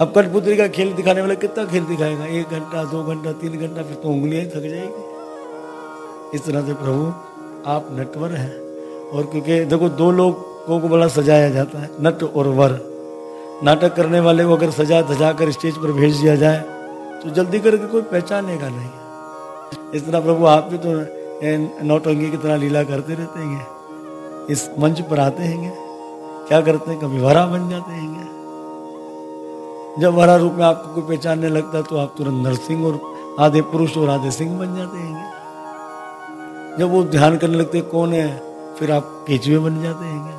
अब कठपुतली का खेल दिखाने वाला कितना खेल दिखाएगा? एक घंटा, दो घंटा, तीन घंटा, फिर तो उंगलियाँ ही थक जाएगी। इस तरह से प्रभु, आप नटवर हैं। और क्योंकि देखो दो लोग को बड़ा सजाया जाता है, नट और वर। नाटक करने वाले को अगर सजा धजा कर स्टेज पर भेज दिया जाए तो जल्दी करके कोई पहचानेगा नहीं। इस तरह प्रभु आप भी तो नौटंगी की तरह लीला करते रहते हैं। इस मंच पर आते हैं। क्या करते हैं? कभी वरा बन जाते हैं। जब वरा रूप में आपको कोई पहचानने लगता है तो आप तुरंत नरसिंह और आधे पुरुष और आधे सिंह बन जाते हैं। जब वो ध्यान करने लगते कौन है? फिर आप केचुए बन जाते हैं।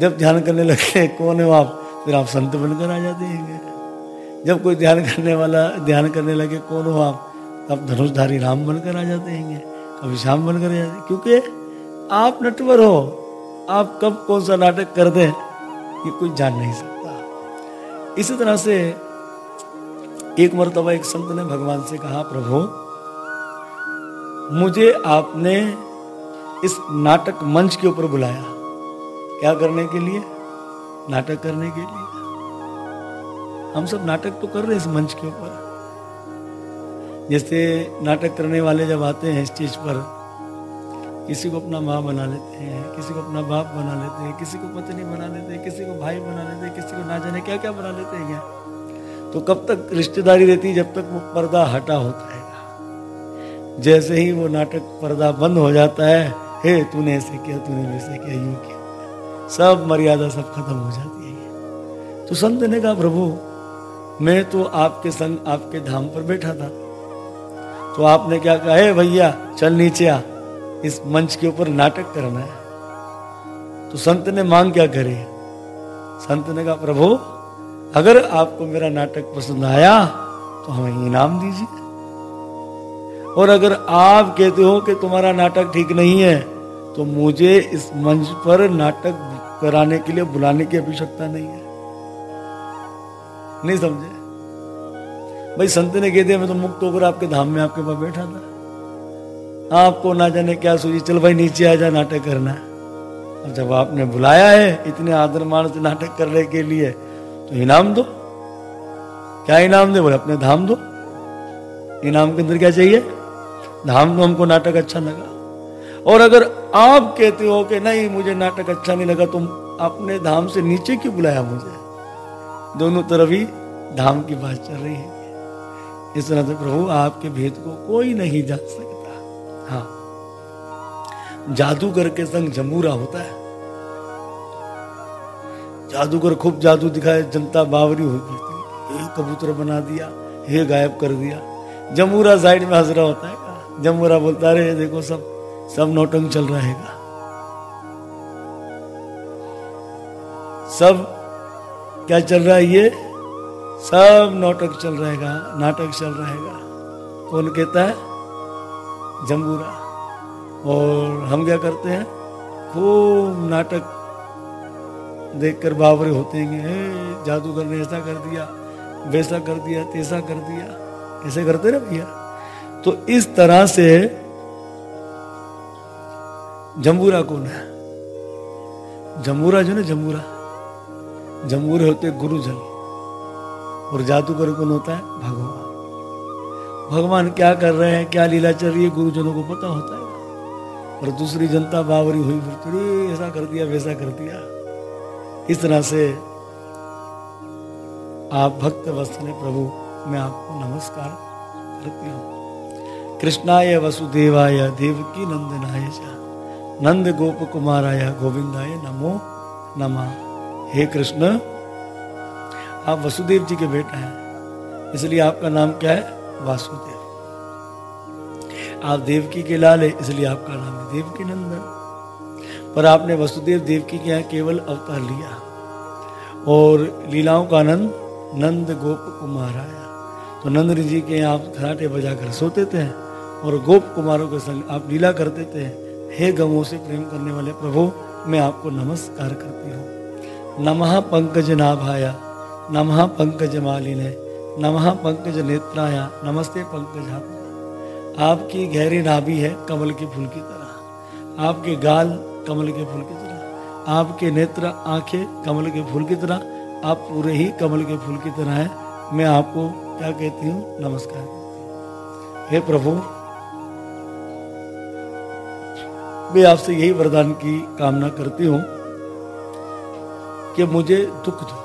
जब ध्यान करने लगते हैं, कौन है आप? फिर आप संत बनकर आ जाते हैं। जब कोई ध्यान करने वाला, ध्यान करने लगे, कौन हो आप? तब धनुषधारी राम बनकर आ जाते हैं। कभी श्याम बनकर आ जाते क्योंकि आप नटवर हो। आप कब कौन सा नाटक कर दें ये कोई जान नहीं सकता। इसी तरह से एक मरतबा एक संत ने भगवान से कहा, प्रभु, मुझे आपने इस नाटक मंच के ऊपर बुलाया। क्या करने के लिए? नाटक करने के लिए। हम सब नाटक तो कर रहे हैं इस मंच के ऊपर। जैसे नाटक करने वाले जब आते हैं स्टेज पर, किसी को अपना माँ बना लेते हैं, किसी को अपना बाप बना लेते हैं, किसी को पत्नी बना लेते हैं, किसी को भाई बना लेते हैं, किसी को ना जाने क्या क्या बना लेते हैं क्या? तो कब तक रिश्तेदारी रहती है जब तक वो पर्दा हटा होता है जैसे ही वो नाटक पर्दा बंद हो जाता है हे तूने ऐसे किया, तूने वैसे किया, यूँ किया। सब मर्यादा सब खत्म हो जाती है तो संत ने कहा, प्रभु, मैं तो आपके संग, आपके धाम पर बैठा था। तो आपने क्या कहा, हे भैया, चल नीचे आ। इस मंच के ऊपर नाटक करना है। तो संत ने मांग क्या करे? संत ने कहा, प्रभु, अगर आपको मेरा नाटक पसंद आया तो हमें इनाम दीजिए। और अगर आप कहते हो कि तुम्हारा नाटक ठीक नहीं है तो मुझे इस मंच पर नाटक कराने के लिए बुलाने की आवश्यकता नहीं है। नहीं समझे? भाई, संत ने कह दिया, मैं तो मुक्त होकर आपके धाम में आपके पास बैठा था। आपको ना जाने क्या सोची, चल भाई, नीचे आ जा, नाटक करना और जब आपने बुलाया है इतने आदर मान से नाटक करने के लिए तो इनाम दो। क्या इनाम दे? बोले, अपने धाम दो। इनाम के अंदर क्या चाहिए? धाम दो हमको नाटक अच्छा लगा। और अगर आप कहते हो कि नहीं, मुझे नाटक अच्छा नहीं लगा, तुम अपने धाम से नीचे क्यों बुलाया मुझे? दोनों तरफ़ ही धाम की बात चल रही है। इस तरह से प्रभु, आपके भेद को कोई नहीं जान सकता। हाँ। जादूगर के संग जमूरा होता है। जादूगर खूब जादू दिखाए, जनता बावरी हो गई हे कबूतर बना दिया, हे गायब कर दिया। जमूरा साइड में हंस रहा होता है। जमूरा बोलता रहे देखो सब सब नौटंग चल रहेगा। सब क्या चल रहा है ये? सब नाटक चल रहेगा, नाटक चल रहेगा। कौन कहता है? जम्बूरा और हम क्या करते हैं? खूब नाटक देखकर बावरे होते हैं। जादूगर ने ऐसा कर दिया, वैसा कर दिया, तैसा कर दिया। ऐसे करते ना भैया। तो इस तरह से जम्बूरा कौन है? जम्बूरा जो ना, जम्बूरा। जम्बूरे होते गुरुजन। और जादूगर कौन होता है? भगवान। भगवान क्या कर रहे हैं? क्या लीला चल रही है? गुरुजनों को पता होता है। और दूसरी जनता बावरी हुई, फिर ऐसा कर दिया, वैसा कर दिया। इस तरह से आप भक्त वत्सल प्रभु, मैं आपको नमस्कार करती हूँ। कृष्णाय वसुदेवाय, देवकी नंदनाय नंद गोप कुमाराय गोविंदाय नमो नमा। हे कृष्ण, आप वसुदेव जी के बेटा हैं, इसलिए आपका नाम क्या है? वासुदेव। आप देवकी के लाल है, इसलिए आपका नाम है देवकी नंदन पर आपने वसुदेव देवकी के यहाँ केवल अवतार लिया। और लीलाओं का आनंद नंद गोप कुमार आया तो नंद जी के यहाँ आप खराटे बजाकर सोते थे और गोप कुमारों के संग आप लीला करते थे। हे गमों से प्रेम करने वाले प्रभु, मैं आपको नमस्कार करती हूँ। नमः पंकज नाभाया, नमः पंकज मालिने, नमः पंकज नेत्राया, नमस्ते पंकज आपकी गहरी नाभि है कमल के फूल की तरह। आपके गाल कमल के फूल की तरह। आपके नेत्र, आँखें कमल के फूल की तरह। आप पूरे ही कमल के फूल की तरह हैं। मैं आपको क्या कहती हूँ? नमस्कार हे प्रभु मैं आपसे यही वरदान की कामना करती हूँ कि मुझे दुख दो।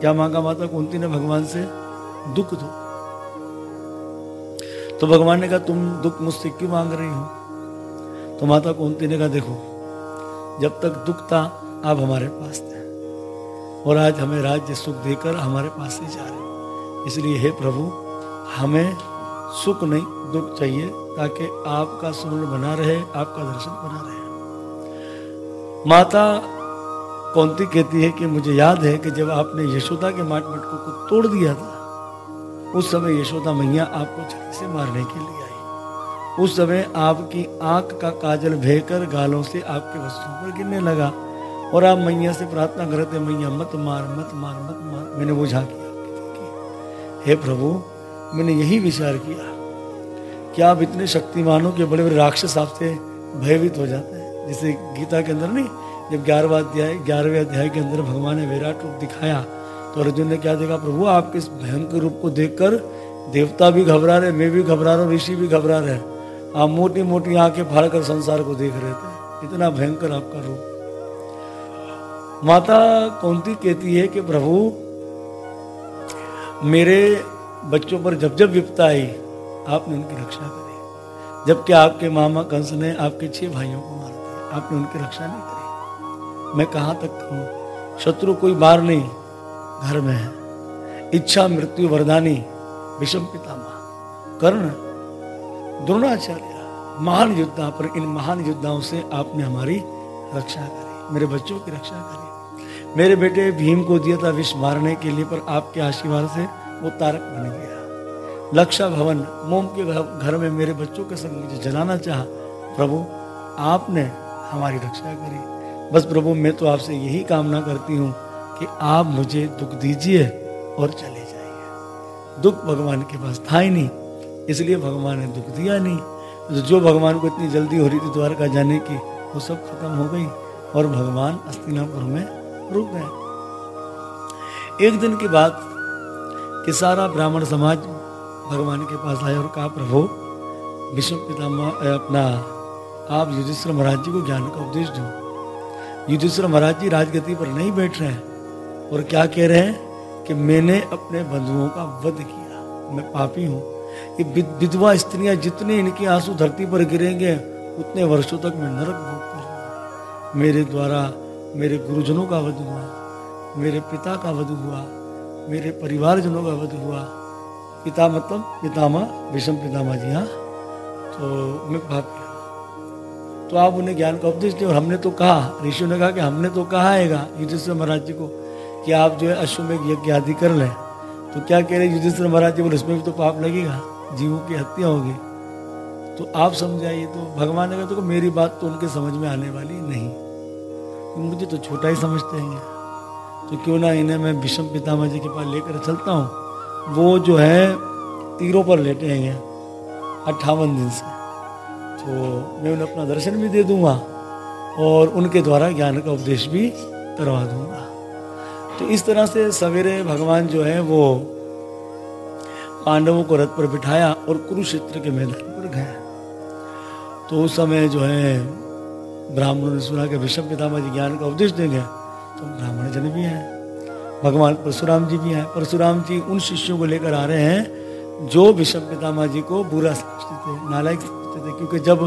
क्या मांगा माता कुंती ने भगवान से? दुख दो। तो भगवान ने कहा, तुम दुख मुझसे क्यों मांग रही हो? तो माता कुंती ने कहा, देखो, जब तक दुख था, आप हमारे पास थे। और आज हमें राज्य सुख देकर हमारे पास से जा रहे इसलिए हे प्रभु, हमें सुख नहीं, दुख चाहिए। ताकि आपका सुमरण बना रहे, आपका दर्शन बना रहे। माता कौंती कहती है कि मुझे याद है कि जब आपने यशोदा के माट मटकों को तोड़ दिया था, उस समय यशोदा मैया आपको छड़ी से मारने के लिए आई। उस समय आपकी आँख का काजल भेकर गालों से आपके वस्त्रों पर गिरने लगा और आप मैया से प्रार्थना करते, मैया, मत मार मत मार मत मार। मैंने वो झांकी। हे प्रभु, मैंने यही विचार किया। कि आप इतने शक्तिमानों के बड़े बड़े राक्षस आपसे भयभीत हो जाते हैं। जैसे गीता के अंदर नहीं, जब ग्यारहवा अध्याय, ग्यारहवें अध्याय के अंदर भगवान ने विराट रूप दिखाया तो अर्जुन ने क्या देखा, प्रभु आपके इस भयंकर रूप को देखकर देवता भी घबरा रहे, मैं भी घबरा रहा हूँ, ऋषि भी घबरा रहे आप मोटी मोटी आँखें फाड़ कर संसार को देख रहे थे। इतना भयंकर आपका रूप। माता कौनती कहती है कि, प्रभु, मेरे बच्चों पर जब जब विपता आई आपने उनकी रक्षा करी। जबकि आपके मामा कंस ने आपके छह भाइयों को मार दिया आपने उनकी रक्षा नहीं करी। मैं कहाँ तक कहूँ? शत्रु कोई बार नहीं, घर में है। इच्छा, मृत्यु, वरदानी, विषम पितामह। कर्ण, द्रोणाचार्य, महान योद्धा पर इन महान योद्धाओं से आपने हमारी रक्षा करी। मेरे बच्चों की रक्षा करी। मेरे बेटे भीम को दिया था विष मारने के लिए, पर आपके आशीर्वाद से वो तारक बन गया। लक्षा भवन, मोम के घर में मेरे बच्चों के संग मुझे जलाना चाहा। प्रभु, आपने हमारी रक्षा करी। बस प्रभु, मैं तो आपसे यही कामना करती हूँ कि आप मुझे दुख दीजिए और चले जाइए। दुख भगवान के पास था ही नहीं, इसलिए भगवान ने दुख दिया नहीं। तो जो भगवान को इतनी जल्दी हो रही थी द्वारका जाने की, वो सब खत्म हो गई और भगवान अस्तिनापुर में रुक गए। एक दिन की बात कि सारा ब्राह्मण समाज भगवान के पास आए और कहा, प्रभु, विष्णु पितामह अपना, आप युधिष्ठिर महाराज जी को ज्ञान का उपदेश दो। युधिष्ठिर महाराज जी राजगति पर नहीं बैठ रहे हैं और क्या कह रहे हैं कि मैंने अपने बंधुओं का वध किया, मैं पापी हूँ। ये विधवा स्त्रियाँ जितने इनके आँसू धरती पर गिरेंगे, उतने वर्षों तक मैं नरक भोग करूँगा। मेरे द्वारा मेरे गुरुजनों का वध हुआ, मेरे पिता का वध हुआ, मेरे परिवारजनों का वध हुआ पिता मतलब पितामा विषम पितामा जी हाँ। तो मैं भाग गया तो आप उन्हें ज्ञान का उपदेश दिया और हमने तो कहा ऋषि ने कहा कि हमने तो कहा है युधिष्ठिर महाराज जी को, कि आप जो है अश्वमेघ यज्ञ आदि कर लें। तो क्या कह रहे युधिष्ठिर महाराज जी, बोले उसमें भी तो पाप लगेगा, जीवों की हत्या होगी। तो आप समझाइए तो भगवान ने कहा तो मेरी बात तो उनके समझ में आने वाली नहीं। मुझे तो छोटा ही समझते हैं। तो क्यों ना इन्हें मैं विषम पितामा जी के पास लेकर चलता हूँ? वो जो है, तीरों पर लेटे हैं अट्ठावन दिन से। तो मैं उन्हें अपना दर्शन भी दे दूँगा और उनके द्वारा ज्ञान का उपदेश भी करवा दूँगा। तो इस तरह से सवेरे भगवान जो है, वो पांडवों को रथ पर बिठाया और कुरुक्षेत्र के मैदान पर गए। तो उस समय जो है, ब्राह्मणों ने सुना कि विषम पितामह जी ज्ञान का उपदेश देंगे तो ब्राह्मण जन भी हैं। भगवान परशुराम जी भी आए परशुराम जी उन शिष्यों को लेकर आ रहे हैं, जो विषम पितामा जी को बुरा समझते थे, नालायक समझते थे, क्योंकि जब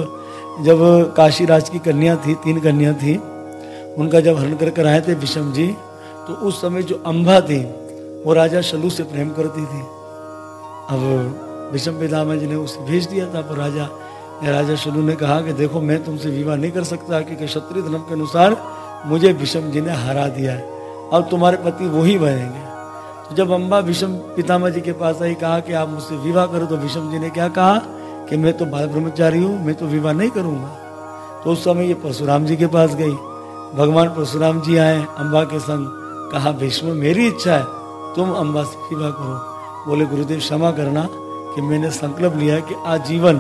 जब काशी राज की कन्या थी, तीन कन्या थी, उनका जब हरण कर कर आए थे विषम जी तो उस समय जो अम्बा थी, वो राजा शलू से प्रेम करती थी। अब विषम पितामा जी ने उसे भेज दिया था, पर राजा राजा शुरू ने कहा कि देखो, मैं तुमसे विवाह नहीं कर सकता, क्योंकि क्षत्रिय धर्म के अनुसार मुझे विषम जी ने हरा दिया है। अब तुम्हारे पति वही बनेंगे। तो जब अम्बा विषम पितामह जी के पास आई, कहा कि आप मुझसे विवाह करो तो विषम जी ने क्या कहा कि मैं तो बाल ब्रह्मचारी हूँ, मैं तो विवाह नहीं करूँगा। तो उस समय ये परशुराम जी के पास गई। भगवान परशुराम जी आए अम्बा के संग कहा भीष्म मेरी इच्छा है, तुम अम्बा से विवाह करो। बोले, गुरुदेव, क्षमा करना कि मैंने संकल्प लिया कि आजीवन,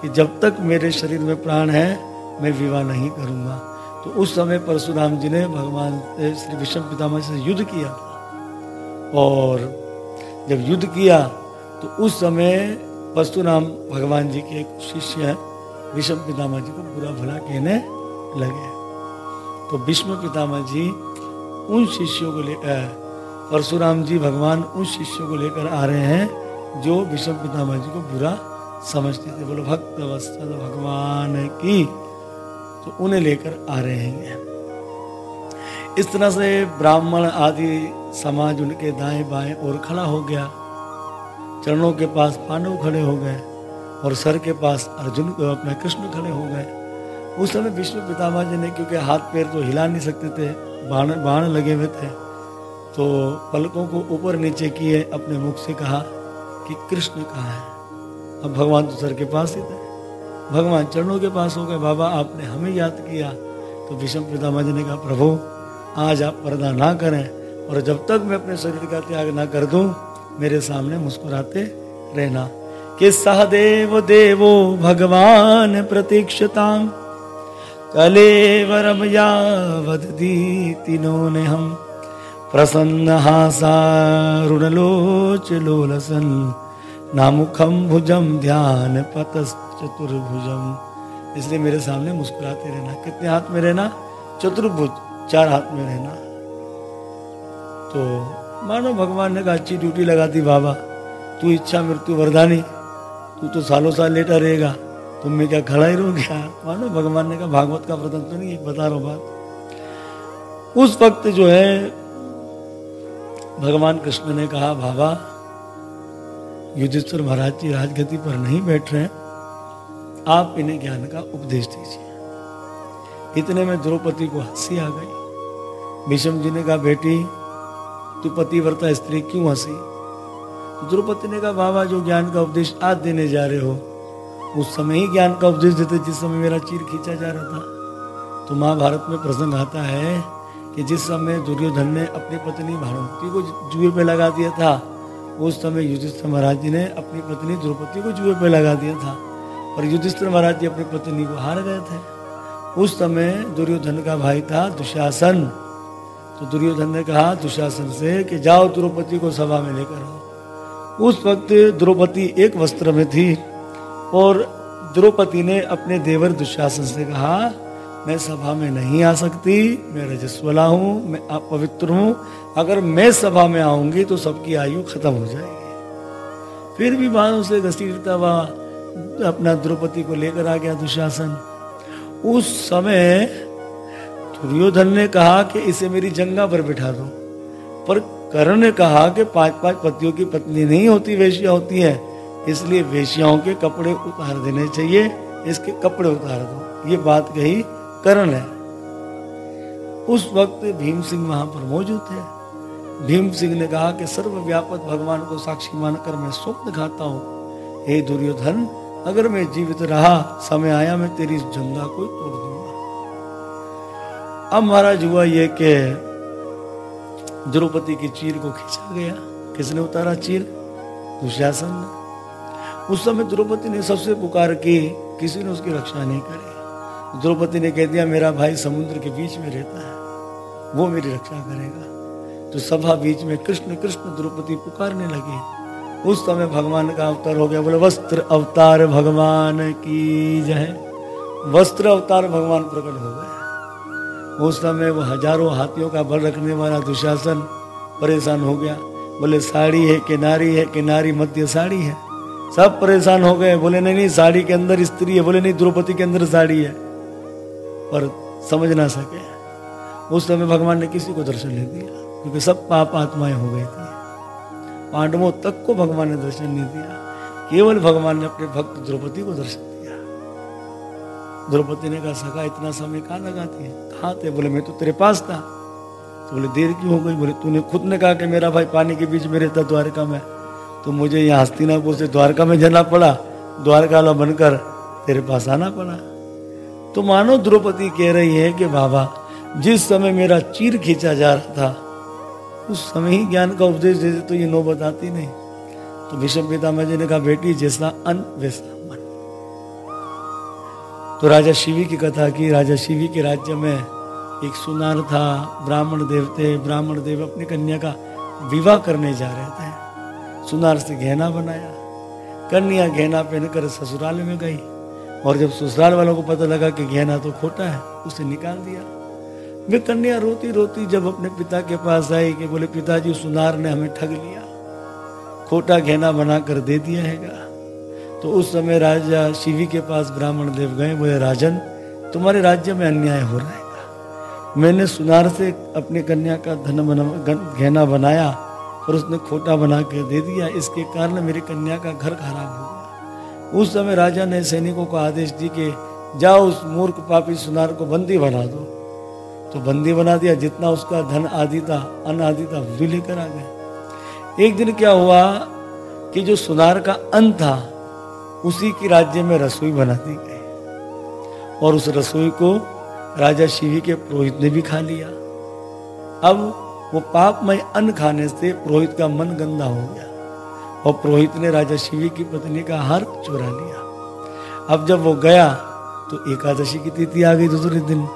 कि जब तक मेरे शरीर में प्राण है, मैं विवाह नहीं करूँगा। तो उस समय परशुराम जी ने भगवान श्री विषम पितामह से युद्ध किया। और जब युद्ध किया तो उस समय परशुराम भगवान जी के एक शिष्य विषम पितामह जी को बुरा भला कहने लगे तो विष्णु पितामह जी उन शिष्यों को लेकर परशुराम जी भगवान उन शिष्यों को लेकर आ रहे हैं, जो विषम पितामह जी को बुरा समझते थे। बोलो, भक्त वत्सल भगवान की। तो उन्हें लेकर आ रहे हैं। इस तरह से ब्राह्मण आदि समाज उनके दाएँ बाएँ और खड़ा हो गया। चरणों के पास पांडव खड़े हो गए और सर के पास अर्जुन अपने कृष्ण खड़े हो गए। उस समय विष्णु पितामह जी ने, क्योंकि हाथ पैर तो हिला नहीं सकते थे, बाण बाण लगे हुए थे तो पलकों को ऊपर नीचे किए, अपने मुख से कहा कि कृष्ण कहाँ है? अब भगवान तो सर के पास ही थे। भगवान चरणों के पास हो गए। बाबा, आपने हमें याद किया। तो विषम पितामह जी ने कहा प्रभु, आज आप पर्दा ना करें और जब तक मैं अपने शरीर का त्याग ना कर दूँ, मेरे सामने मुस्कुराते रहना। कि सहदेव देवो भगवान प्रतीक्षता, कलेवरम यावद तीनों ने हम। प्रसन्न हासारुणलोच लोलसन नामुखम भुजम ध्यान चतुर्भुजम। इसलिए मेरे सामने मुस्कुराते रहना। कितने हाथ में रहना? चतुर्भुज, चार हाथ में रहना। तो मानो भगवान ने कहा, अच्छी ड्यूटी लगा दी बाबा। तू इच्छा, मृत्यु, वरदानी। तू तो सालों साल लेटा रहेगा। तुम मैं क्या खड़ा ही रो गया? मानो भगवान ने कहा, भागवत का व्रतन तो नहीं बता रहा बात। उस वक्त जो है, भगवान कृष्ण ने कहा, बाबा, युधिष्ठिर महाराज जी राजगति पर नहीं बैठ रहे आप इन्हें ज्ञान का उपदेश दीजिए। इतने में द्रौपदी को हँसी आ गई। भीषम जी ने कहा, बेटी, तू पतिव्रता स्त्री क्यों हँसी? द्रौपदी ने कहा, बाबा, जो ज्ञान का उपदेश आज देने जा रहे हो, उस समय ही ज्ञान का उपदेश देते जिस समय मेरा चीर खींचा जा रहा था। तो महाभारत में प्रसंग आता है कि जिस समय दुर्योधन ने अपनी पत्नी भानुमती को जुए पे लगा दिया था, उस समय युधिष्ठिर महाराज जी ने अपनी पत्नी द्रौपदी को जुए पे लगा दिया था। और युधिष्ठिर महाराज जी अपनी पत्नी को हार गए थे। उस समय दुर्योधन का भाई था दुशासन। तो दुर्योधन ने कहा, दुशासन से कि जाओ द्रौपदी को सभा में लेकर आओ। उस वक्त द्रौपदी एक वस्त्र में थी और द्रौपदी ने अपने देवर दुशासन से कहा, मैं सभा में नहीं आ सकती, मैं रजस्वला हूँ मैं अपवित्र हूँ। अगर मैं सभा में आऊँगी तो सबकी आयु खत्म हो जाएगी। फिर भी बालों से घसीटता हुआ अपना द्रौपदी को लेकर आ गया दुशासन। उस समय दुर्योधन ने कहा कि इसे मेरी जंगा पर बिठा दो। पर कर्ण ने कहा कि पाँच पाँच पतियों की पत्नी नहीं होती, वैश्या होती है। इसलिए वेश्याओं के कपड़े उतार देने चाहिए। इसके कपड़े उतार दो। ये बात कही करण है उस वक्त भीम सिंह वहाँ पर मौजूद थे। भीम सिंह ने कहा कि सर्वव्यापक भगवान को साक्षी मानकर मैं स्वप्न खाता हूँ। हे दुर्योधन अगर मैं जीवित रहा, समय आया, मैं तेरी जंगा को तोड़ दूँगा। अब महाराज हुआ ये कि द्रौपदी की चीर को खींचा गया। किसने उतारा चीर दुशासन ने। उस समय द्रौपदी ने सबसे पुकार की, किसी ने उसकी रक्षा नहीं करी। द्रौपदी ने कह दिया, मेरा भाई समुद्र के बीच में रहता है, वो मेरी रक्षा करेगा। तो सभा बीच में कृष्ण कृष्ण द्रौपदी पुकारने लगी। उस समय भगवान का अवतार हो गया। बोले, वस्त्र अवतार भगवान की जय। वस्त्र अवतार भगवान प्रकट हो गए। उस समय वो हज़ारों हाथियों का बल रखने वाला दुशासन परेशान हो गया। बोले, साड़ी है, किनारी है, किनारी मध्य साड़ी है। सब परेशान हो गए। बोले, नहीं नहीं, साड़ी के अंदर स्त्री है। बोले, नहीं, द्रौपदी के अंदर साड़ी है। पर समझ ना सके। उस समय भगवान ने किसी को दर्शन नहीं दिया, क्योंकि सब पाप आत्माएँ हो गई थी। पांडवों तक को भगवान ने दर्शन नहीं दिया। केवल भगवान ने अपने भक्त द्रौपदी को दर्शन दिया। द्रौपदी ने कहा सका इतना समय कहाँ लगाती है कहाँ थे? बोले, मैं तो तेरे पास था। तो बोले, देर क्यों हो गई? बोले, तूने खुद ने कहा कि मेरा भाई पानी के बीच में रहता द्वारका में। तो मुझे यहाँ हस्तिनापुर से द्वारका में जाना पड़ा। द्वारका वाला बनकर तेरे पास आना पड़ा। तो मानो द्रौपदी कह रही है कि, बाबा, जिस समय मेरा चीर खींचा जा रहा था उस समय ही ज्ञान का उपदेश देते तो ये नो बताती नहीं। तो भीष्म पितामह जी ने कहा, बेटी, जैसा अन वैसा मन। तो राजा शिवी की कथा की, राजा शिवी के राज्य में एक सुनार था, ब्राह्मण देव थे ब्राह्मण देव अपनी कन्या का विवाह करने जा रहे थे। सुनार से गहना बनाया, कन्या गहना पहनकर ससुराल में गई और जब ससुराल वालों को पता लगा कि गहना तो खोटा है, उसे निकाल दिया। वे कन्या रोती रोती जब अपने पिता के पास आई कि बोले, पिताजी सुनार ने हमें ठग लिया। खोटा गहना बनाकर दे दिया हैगा। तो उस समय राजा शिवी के पास ब्राह्मण देव गए, बोले, राजन, तुम्हारे राज्य में अन्याय हो रहा है मैंने सुनार से अपनी कन्या का धन बना गहना बनाया और उसने खोटा बना कर दे दिया। इसके कारण मेरी कन्या का घर खराब हो गया। उस समय राजा ने सैनिकों को आदेश दी कि, जाओ उस मूर्ख पापी सुनार को बंदी बना दो। तो बंदी बना दिया, जितना उसका धन आदि था, अन्न आदि था भी लेकर आ गए। एक दिन क्या हुआ कि जो सुनार का अन्न था, उसी की राज्य में रसोई बना दी गई। और उस रसोई को राजा शिवी के पुरोहित ने भी खा लिया। अब वो पापमय अन्न खाने से पुरोहित का मन गंदा हो गया। और पुरोहित ने राजा शिवी की पत्नी का हार चुरा लिया। अब जब वो गया तो एकादशी की तिथि आ गई दूसरे दिन।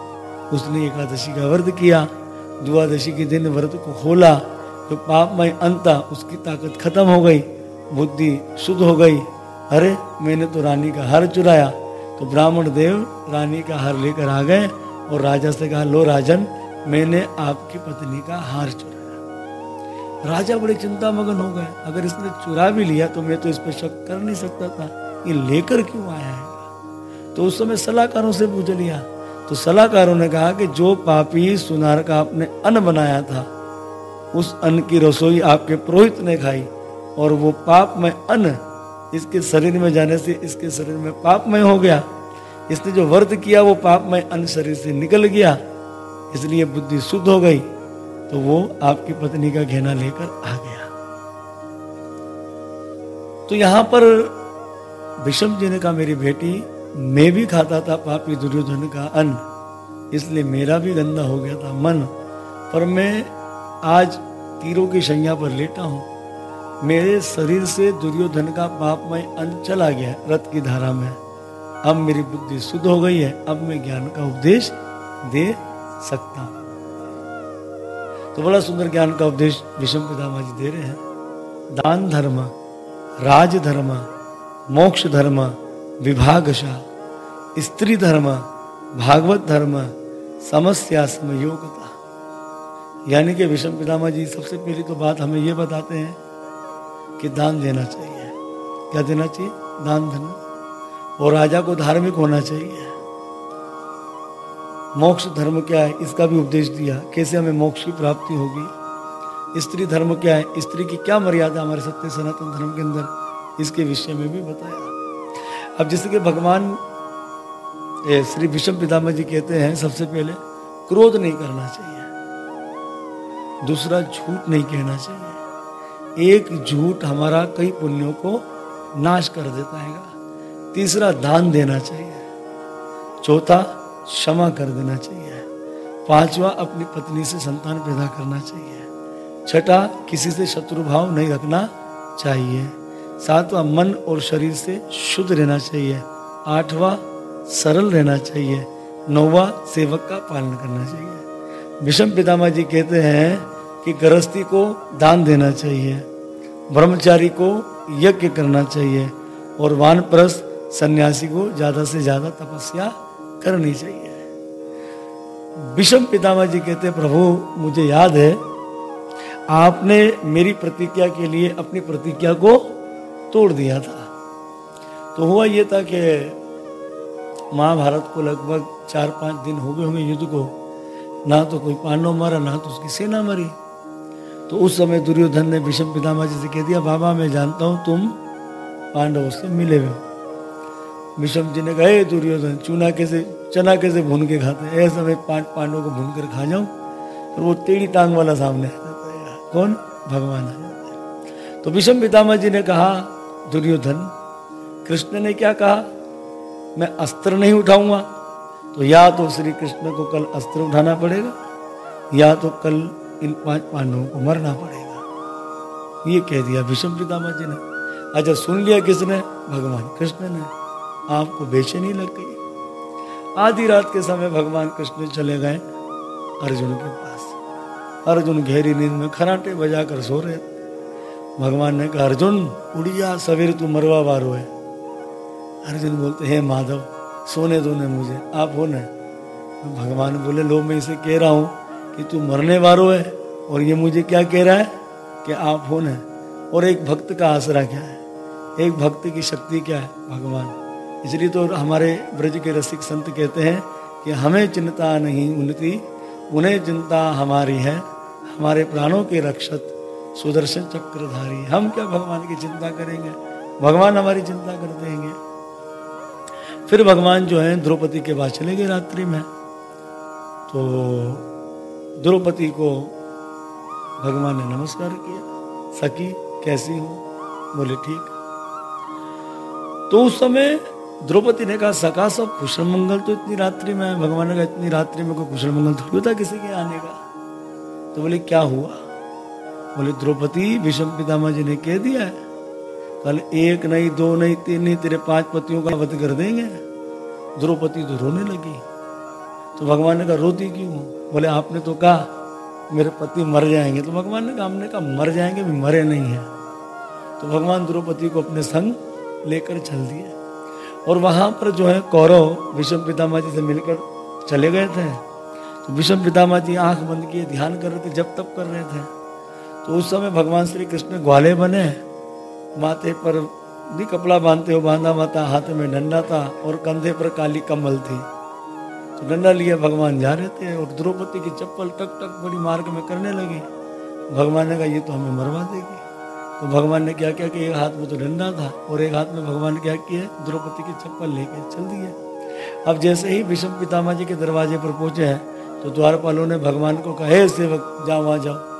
उसने एकादशी का व्रत किया, द्वादशी के दिन व्रत को खोला तो पापमय अंता, उसकी ताकत खत्म हो गई, बुद्धि शुद्ध हो गई। अरे, मैंने तो रानी का हार चुराया। तो ब्राह्मण देव रानी का हार लेकर आ गए और राजा से कहा, लो राजन, मैंने आपकी पत्नी का हार चुराया। राजा बड़े चिंता मगन हो गए। अगर इसने चुरा भी लिया तो मैं तो इस पर शक कर नहीं सकता था। ये लेकर क्यों आया है? तो उस समय सलाहकारों से पूछ लिया तो सलाहकारों ने कहा कि जो पापी सुनार का आपने अन्न बनाया था, उस अन्न की रसोई आपके पुरोहित ने खाई और वो पाप में अन्न इसके शरीर में जाने से इसके शरीर में पापमय हो गया। इसने जो व्रत किया, वो पापमय अन्न शरीर से निकल गया। इसलिए बुद्धि शुद्ध हो गई। तो वो आपकी पत्नी का घेना लेकर आ गया। तो यहाँ पर विषम जी ने कहा, मेरी बेटी मैं भी खाता था पापी दुर्योधन का अन्न, इसलिए मेरा भी गंदा हो गया था मन। पर मैं आज तीरों की शैया पर लेटा हूँ। मेरे शरीर से दुर्योधन का पापमय अन्न चला गया रथ की धारा में। अब मेरी बुद्धि शुद्ध हो गई है, अब मैं ज्ञान का उपदेश दे सकता तो बड़ा सुंदर ज्ञान का उपदेश विषम पितामा जी दे रहे हैं। दान धर्म, राज धर्म, मोक्ष धर्म विभागशा स्त्री धर्म भागवत धर्म समस्या समयोगता यानी कि विषम पितामा जी सबसे पहली तो बात हमें ये बताते हैं कि दान देना चाहिए। क्या देना चाहिए? दान धर्म और राजा को धार्मिक होना चाहिए। मोक्ष धर्म क्या है? इसका भी उपदेश दिया। कैसे हमें मोक्ष की प्राप्ति होगी? स्त्री धर्म क्या है? स्त्री की क्या मर्यादा हमारे सत्य सनातन धर्म के अंदर? इसके विषय में भी बताया। अब जैसे कि भगवान श्री विषम पितामह जी कहते हैं, सबसे पहले क्रोध नहीं करना चाहिए। दूसरा, झूठ नहीं कहना चाहिए। एक झूठ हमारा कई पुण्यों को नाश कर देता है। तीसरा, दान देना चाहिए। चौथा, क्षमा कर देना चाहिए। पांचवा, अपनी पत्नी से संतान पैदा करना चाहिए। छठा, किसी से शत्रु भाव नहीं रखना चाहिए। सातवां मन और शरीर से शुद्ध रहना चाहिए। आठवां सरल रहना चाहिए। नौवा सेवक का पालन करना चाहिए। विषम पितामा जी कहते हैं कि गृहस्थी को दान देना चाहिए। ब्रह्मचारी को यज्ञ करना चाहिए और वानप्रस्थ सन्यासी को ज़्यादा से ज़्यादा तपस्या करनी चाहिए। विषम पितामा जी कहते प्रभु, मुझे याद है, आपने मेरी प्रतिज्ञा के लिए अपनी प्रतिज्ञा को तोड़ दिया था। तो हुआ ये था कि महाभारत को लगभग चार पाँच दिन हो गए होंगे युद्ध को। ना तो कोई पांडव मरा, ना तो उसकी सेना मरी। तो उस समय दुर्योधन ने विषम पितामा जी से कह दिया, बाबा, मैं जानता हूँ तुम पांडवों से मिले हुए विषम जी ने कहा दुर्योधन, चूना कैसे, चना कैसे भून के खाते हैं? ऐसे मैं पाँच पांडवों को भून कर खा जाऊँ और वो टेढ़ी टांग वाला सामने आ जाता है। कौन? भगवान आ जाता है। तो विषम पितामा जी ने कहा दुर्योधन, कृष्ण ने क्या कहा? मैं अस्त्र नहीं उठाऊँगा। तो या तो श्री कृष्ण को कल अस्त्र उठाना पड़ेगा, या तो कल इन पाँच पांडवों को मरना पड़ेगा। ये कह दिया भीष्म पितामह जी ने। अच्छा सुन लिया किसने? भगवान कृष्ण ने। आपको बेचैनी लग गई। आधी रात के समय भगवान कृष्ण चले गए अर्जुन के पास। अर्जुन गहरी नींद में खराटे बजाकर सो रहे भगवान ने कहा, अर्जुन, उड़िया सवेर तू मरवा वारो है. अर्जुन बोलते, हे माधव, सोने दो ने मुझे, आप हो न. भगवान बोले, लो, मैं इसे कह रहा हूँ कि तू मरने वालों है और ये मुझे क्या कह रहा है? कि आप हो न। और एक भक्त का आसरा क्या है? एक भक्त की शक्ति क्या है, भगवान? इसलिए तो हमारे ब्रज के रसिक संत कहते हैं कि हमें चिंता नहीं उनकी उन्हें चिंता हमारी है, हमारे प्राणों के रक्षक सुदर्शन चक्रधारी, हम क्या भगवान की चिंता करेंगे? भगवान हमारी चिंता कर देंगे। फिर भगवान जो है, द्रौपदी के पास चले गए रात्रि में। तो द्रौपदी को भगवान ने नमस्कार किया। सखी, कैसी हो? बोले, ठीक। तो उस समय द्रौपदी ने कहा सका सब कुशल मंगल तो इतनी रात्रि में भगवान ने कहा, इतनी रात्रि में कोई कुशल मंगल थोड़ी होता किसी के आने का। तो बोले, क्या हुआ? बोले, द्रौपदी, विषम पितामा जी ने कह दिया है, कल एक नहीं, दो नहीं, तीन नहीं, तेरे पाँच पतियों का वध कर देंगे। द्रौपदी तो रोने लगी। तो भगवान ने कहा, रोती क्यों बोले, आपने तो कहा, मेरे पति मर जाएँगे। तो भगवान ने कहा, हमने कहा, मर जाएँगे भी मरे नहीं है। तो भगवान द्रौपदी को अपने संग लेकर चल दिए। और वहाँ पर जो है, कौरव विषम पितामा जी से मिलकर चले गए थे। तो विषम पितामा जी आँख बंद किए, ध्यान कर रहे थे जब तब कर रहे थे। तो उस समय भगवान श्री कृष्ण ग्वाले बने माथे पर भी कपड़ा बांधते हो, बांधा माता, हाथ में डंडा था और कंधे पर काली कमल थी। तो डंडा लिए भगवान जा रहे थे और द्रौपदी की चप्पल टक टक बड़ी मार्ग में करने लगी। भगवान ने कहा, ये तो हमें मरवा देगी। तो भगवान ने क्या किया कि एक हाथ में तो डंडा था और एक हाथ में भगवान ने क्या किया द्रौपदी की चप्पल लेके चल दिए। अब जैसे ही विषम पितामा जी के दरवाजे पर पहुँचे हैं तो द्वारपालों ने भगवान को कहा, हे सेवक, जाओ, वहाँ जाओ।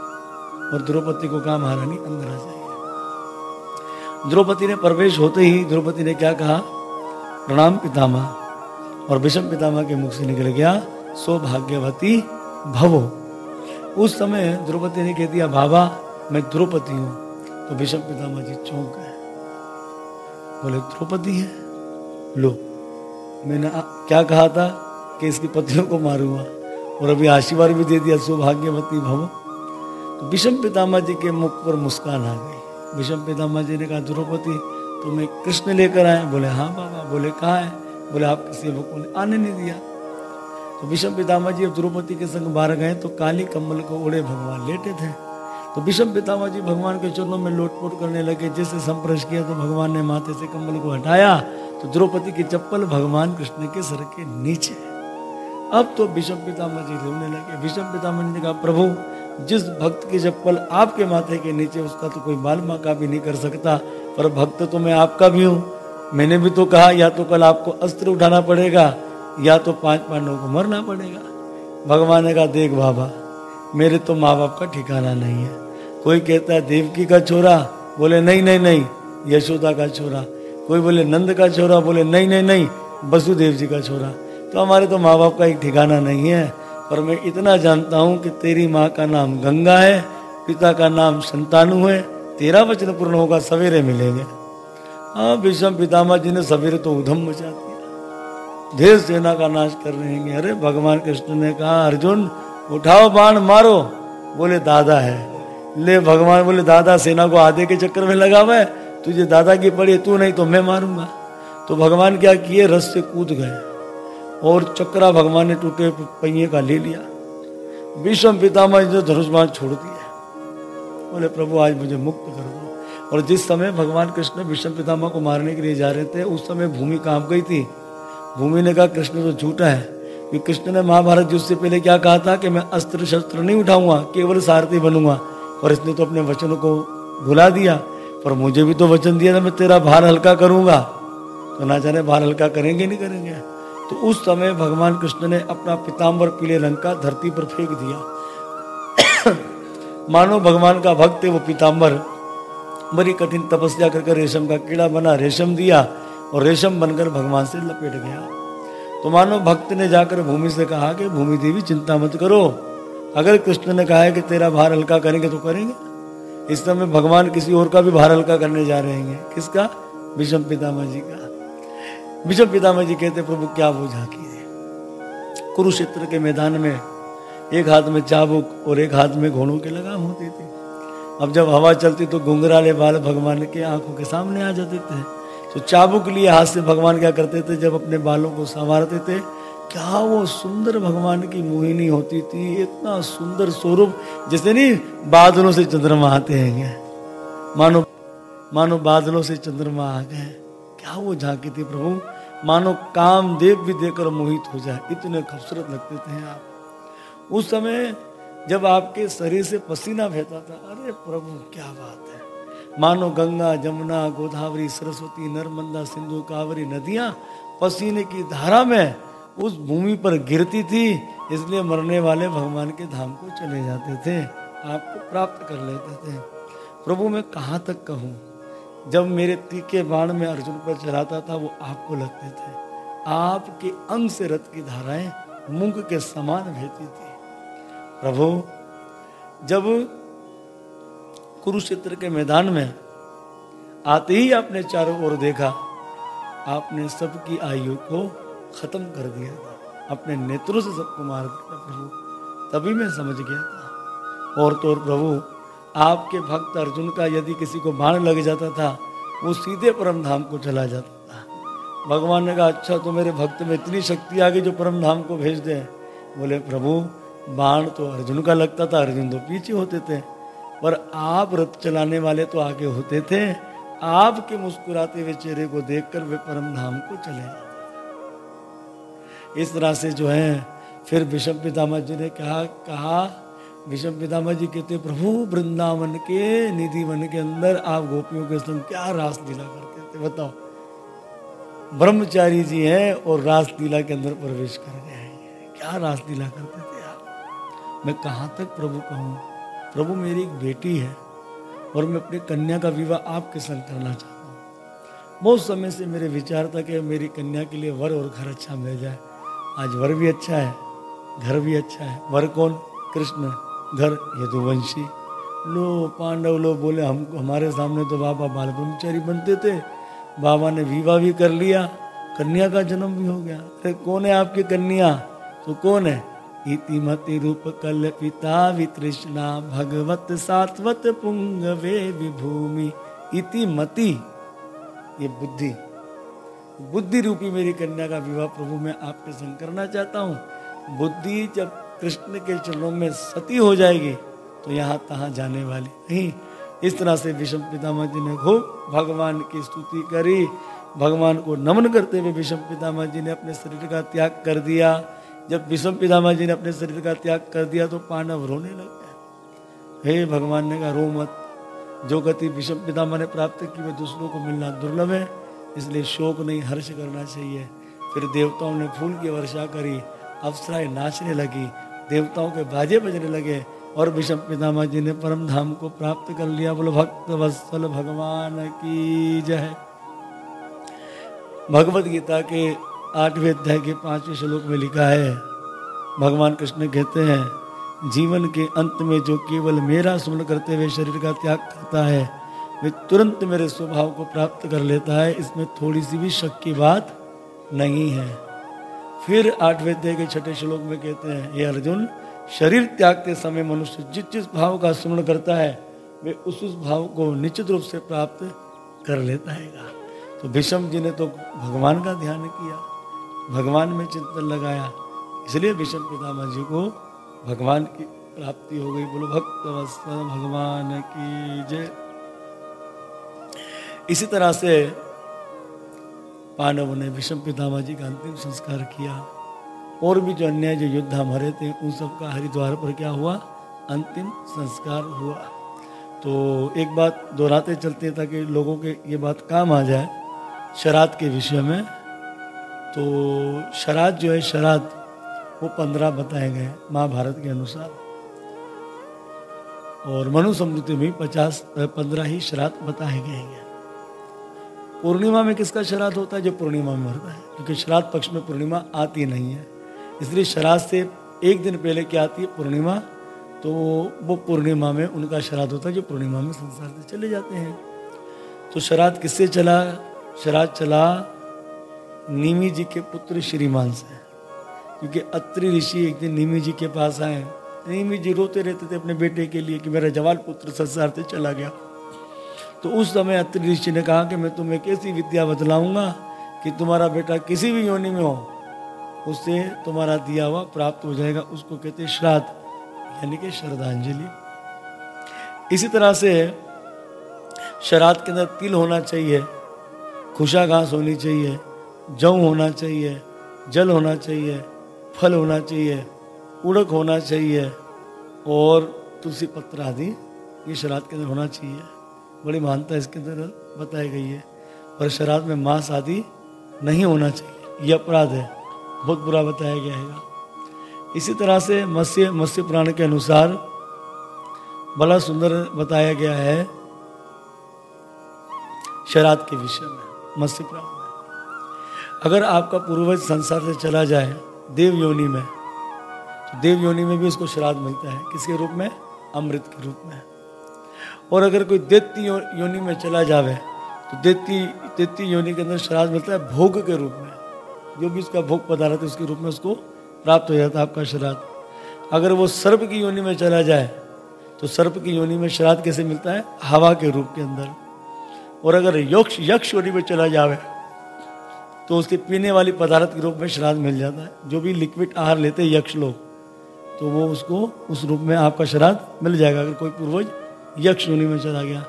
और द्रौपदी को कहा, महारानी, अंदर आ जाइए। द्रौपदी ने प्रवेश होते ही द्रौपदी ने क्या कहा, प्रणाम पितामा और विषम पितामा के मुख से निकल गया, सौभाग्यवती भवो। उस समय द्रौपदी ने कह दिया, बाबा, मैं द्रौपदी हूँ। तो विषम पितामा जी चौंक गए। बोले, द्रौपदी है? लो, मैंने क्या कहा था कि इसकी पत्नियों को मारूँगा और अभी आशीर्वाद भी दे दिया, सौभाग्यवती भव। विषम पितामा जी के मुख पर मुस्कान आ गई। विषम पितामा जी ने कहा द्रौपदी तुम्हें कृष्ण लेकर आए? बोले हाँ बाबा। बोले, कहा है? बोले, आपके सेवक को आने नहीं दिया। तो विषम पितामह जी द्रौपदी के संग बाहर गए तो काली कम्बल को उड़े भगवान लेटे थे। तो विषम पितामा जी भगवान के चरणों में लोटपोट करने लगे। जैसे संप्रश किया तो भगवान ने माथे से कम्बल को हटाया। तो द्रौपदी की चप्पल भगवान कृष्ण के सर के नीचे। अब तो विषम पितामा जी रोने लगे। विषम पितामह जी ने कहा, प्रभु जिस भक्त की चप्पल आपके माथे के नीचे, उसका तो कोई बाल माँ का भी नहीं कर सकता, पर भक्त तो मैं आपका भी हूँ। मैंने भी तो कहा, या तो कल आपको अस्त्र उठाना पड़ेगा, या तो पाँच पांडवों को मरना पड़ेगा। भगवान ने कहा, देख बाबा, मेरे तो माँ बाप का ठिकाना नहीं है। कोई कहता है, देवकी का छोरा, बोले, नहीं नहीं नहीं, यशोदा का छोरा। कोई बोले, नंद का छोरा, बोले, नहीं नहीं नहीं, वसुदेव जी का छोरा। तो हमारे तो माँ बाप का एक ठिकाना नहीं है। पर मैं इतना जानता हूँ कि तेरी माँ का नाम गंगा है, पिता का नाम संतानु है, तेरा वचन पूर्ण होगा, सवेरे मिलेंगे। हाँ विषम पितामा जी ने सवेरे तो उधम मचा दिया ढेर सेना का नाश कर रहे हैं। अरे, भगवान कृष्ण ने कहा, अर्जुन, उठाओ बाण, मारो। बोले, दादा है। ले, भगवान बोले, दादा, सेना को आधे के चक्कर में लगा हुआ तुझे दादा की पड़ी तू नहीं तो मैं मारूँगा। तो भगवान क्या किए? रस से कूद गए। और चक्रा भगवान ने टूटे पहिए का ले लिया। विषम पितामह जी धनुष बाण छोड़ दिया बोले, प्रभु, आज मुझे मुक्त कर दो। और जिस समय भगवान कृष्ण विष्णु पितामह को मारने के लिए जा रहे थे, उस समय भूमि काँप गई थी। भूमि ने कहा, कृष्ण तो झूठा है। कि कृष्ण ने महाभारत युद्ध से पहले क्या कहा था कि मैं अस्त्र शस्त्र नहीं उठाऊँगा, केवल सारथी बनूँगा। और इसने तो अपने वचनों को भुला दिया। पर मुझे भी तो वचन दिया था, मैं तेरा भार हल्का करूँगा। तो ना जाने भार हल्का करेंगे, नहीं करेंगे। तो उस समय भगवान कृष्ण ने अपना पिताम्बर पीले रंग का धरती पर फेंक दिया। मानो भगवान का भक्त वो पिताम्बर बड़ी कठिन तपस्या करके रेशम का कीड़ा बना, रेशम दिया और रेशम बनकर भगवान से लपेट गया। तो मानो भक्त ने जाकर भूमि से कहा कि, भूमि देवी, चिंता मत करो। अगर कृष्ण ने कहा है कि तेरा भार हल्का करेंगे तो करेंगे। इस समय भगवान किसी और का भी भार हल्का करने जा रहे हैं। किसका? विषम पितामह जी का। विषम पितामह जी कहते, प्रभु, क्या वो झांकी है? कुरुक्षेत्र के मैदान में एक हाथ में चाबुक और एक हाथ में घोड़ों के लगाम होती थी। अब जब हवा चलती तो घुंघराले बाल भगवान के आँखों के सामने आ जाते थे। तो चाबुक लिए हाथ से भगवान क्या करते थे, जब अपने बालों को संवारते थे? क्या वो सुंदर भगवान की मोहिनी होती थी? इतना सुंदर स्वरूप, जैसे नहीं, बादलों से चंद्रमा आते हैं मानो मानो बादलों से चंद्रमा आ गए क्या वो झांकी थी, प्रभु? मानो काम देव भी देकर मोहित हो जाए। इतने खूबसूरत लगते थे आप। उस समय जब आपके शरीर से पसीना बहता था, अरे प्रभु, क्या बात है। मानो गंगा, जमुना, गोदावरी, सरस्वती, नर्मदा, सिंधु, कावरी नदियाँ पसीने की धारा में उस भूमि पर गिरती थी, इसलिए मरने वाले भगवान के धाम को चले जाते थे, आपको प्राप्त कर लेते थे। प्रभु, मैं कहाँ तक कहूँ? जब मेरे तीखे बाण में अर्जुन पर चलाता था, वो आपको लगते थे। आपके अंग से रथ की धाराएँ मूंग के समान बहती थी। प्रभु, जब कुरुक्षेत्र के मैदान में आते ही आपने चारों ओर देखा, आपने सबकी आयु को खत्म कर दिया था। अपने नेत्रों से सबको मार दिया प्रभु। तभी मैं समझ गया था। और तो और प्रभु आपके भक्त अर्जुन का यदि किसी को बाण लग जाता था, वो सीधे परम धाम को चला जाता था। भगवान ने कहा अच्छा तो मेरे भक्त में इतनी शक्ति आ गई जो परम धाम को भेज दे। बोले, प्रभु, बाण तो अर्जुन का लगता था, अर्जुन तो पीछे होते थे। पर आप रथ चलाने वाले तो आगे होते थे। आपके मुस्कुराते हुए चेहरे को देखकर वे परम धाम को चले इस तरह से जो है, फिर विषम पितामा जी ने कहा कहा विषम पितामा जी कहते प्रभु वृंदावन के निधि वन के अंदर आप गोपियों के संग क्या रास लीला करते थे बताओ। ब्रह्मचारी जी हैं और रास लीला के अंदर प्रवेश कर गए हैं। क्या रास लीला करते थे आप? मैं कहाँ तक प्रभु कहूँ? प्रभु मेरी एक बेटी है और मैं अपनी कन्या का विवाह आपके संग करना चाहता हूँ। बहुत समय से मेरे विचार था कि मेरी कन्या के लिए वर और घर अच्छा मिल जाए। आज वर भी अच्छा है, घर भी अच्छा है। वर कौन? कृष्ण। घर यदुवंशी लो पांडव लो बोले हम हमारे सामने तो बाबा बाल ब्रह्मचारी बनते थे। बाबा ने विवाह भी कर लिया, कन्या का जन्म भी हो गया। अरे, कौन है आपकी कन्या? तो कौन है? इतिमति रूप कल्पिता वितृष्णा, भगवत सात्वत पुंगवे विभूमि। इतिमति ये बुद्धि। बुद्धि रूपी मेरी कन्या का विवाह प्रभु, मैं आपके संग करना चाहता हूँ। बुद्धि जब कृष्ण के चरणों में सती हो जाएगी तो यहाँ तहाँ जाने वाली? नहीं, इस तरह से विषम पितामह जी ने खूब भगवान की स्तुति करी। भगवान को नमन करते हुए विषम पितामह जी ने अपने शरीर का त्याग कर दिया। जब विषम पितामह जी ने अपने शरीर का त्याग कर दिया तो पांडव रोने लग गए। हे भगवान ने कहा, रो मत। जो गति विषम पितामह ने प्राप्त की, वह दूसरों को मिलना दुर्लभ है। इसलिए शोक नहीं, हर्ष करना चाहिए। फिर देवताओं ने फूल की वर्षा करी अप्सराएँ नाचने लगी। देवताओं के बाजे बजने लगे और विषम पितामा जी ने परम धाम को प्राप्त कर लिया। बोलो, भक्त वत्सल भगवान की जय। भगवत गीता के आठवें अध्याय के पाँचवें श्लोक में लिखा है, भगवान कृष्ण कहते हैं, जीवन के अंत में जो केवल मेरा सुमन करते हुए शरीर का त्याग करता है, वे तुरंत मेरे स्वभाव को प्राप्त कर लेता है। इसमें थोड़ी सी भी शक की बात नहीं है। फिर आठवें अध्याय के छठे श्लोक में कहते हैं ये अर्जुन, शरीर त्यागते समय मनुष्य जिस जिस भाव का स्मरण करता है, वे उस उस भाव को निश्चित रूप से प्राप्त कर लेता है तो विषम जी ने तो भगवान का ध्यान किया, भगवान में चिंतन लगाया, इसलिए विषम पितामह जी को भगवान की प्राप्ति हो गई। बोलो, भक्त भगवान की जय। इसी तरह से पांडवों ने विषम पितामा जी का अंतिम संस्कार किया। और भी जो अन्य जो योद्धा मरे थे, उन सब का हरिद्वार पर क्या हुआ? अंतिम संस्कार हुआ। तो एक बात दोहराते चलते ताकि लोगों के ये बात काम आ जाए शराद के विषय में। तो शराद जो है शराद वो पंद्रह बताए गए महाभारत के अनुसार। और मनुस्मृति में पचास, पंद्रह ही श्राद्ध बताए गए हैं। पूर्णिमा में किसका श्राद्ध होता है? जो पूर्णिमा में मरता है। क्योंकि श्राद्ध पक्ष में पूर्णिमा आती नहीं है। इसलिए श्राद्ध से एक दिन पहले क्या आती है? पूर्णिमा। तो वो पूर्णिमा में उनका श्राद्ध होता है, जो पूर्णिमा में संसार से चले जाते हैं। तो श्राद्ध किससे चला? श्राद्ध चला नीमी जी के पुत्र श्रीमान से। क्योंकि अत्रि ऋषि एक दिन नीमी जी के पास आए। निमी जी रोते रहते थे अपने बेटे के लिए कि मेरा जवान पुत्र संसार से चला गया। तो उस समय अत्रि ऋषि ने कहा कि मैं तुम्हें कैसी विद्या बतलाऊँगा कि तुम्हारा बेटा किसी भी योनि में हो, उससे तुम्हारा दिया हुआ प्राप्त हो जाएगा। उसको कहते श्राद्ध, यानी कि श्रद्धांजलि। इसी तरह से श्राद्ध के अंदर तिल होना चाहिए खुशा घास होनी चाहिए, जौ होना चाहिए, जल होना चाहिए, फल होना चाहिए, उड़क होना चाहिए, और तुलसी पत्र आदि, ये श्राद्ध के अंदर होना चाहिए। बड़ी मान्यता इसके अंदर बताई गई है। पर श्राद्ध में मांस आदि नहीं होना चाहिए। यह अपराध है। बहुत बुरा बताया गया है। इसी तरह से मत्स्य मत्स्य पुराण के अनुसार बड़ा सुंदर बताया गया है श्राद्ध के विषय में, मत्स्य पुराण में। अगर आपका पूर्वज संसार से चला जाए देव योनि में तो देव योनि में भी उसको श्राद्ध मिलता है। किसके रूप में? अमृत के रूप में। और अगर कोई दैत्य योनि में चला जावे तो दैत्य दैत्य योनि के अंदर श्राद्ध मिलता है भोग के रूप में। जो भी उसका भोग पदार्थ है, उसके रूप में उसको प्राप्त हो जाता है आपका श्राद्ध। अगर वो सर्प की योनि में चला जाए तो सर्प की योनि में श्राद्ध कैसे मिलता है? हवा के रूप के अंदर। और अगर यक्ष यक्ष योनि में चला जावे तो उसके पीने वाली पदार्थ के रूप में श्राद्ध मिल जाता है। जो भी लिक्विड आहार लेते हैं यक्ष लोग तो वो उसको, उस रूप में आपका श्राद्ध मिल जाएगा। अगर कोई पूर्वज यक्ष योनि में चला गया।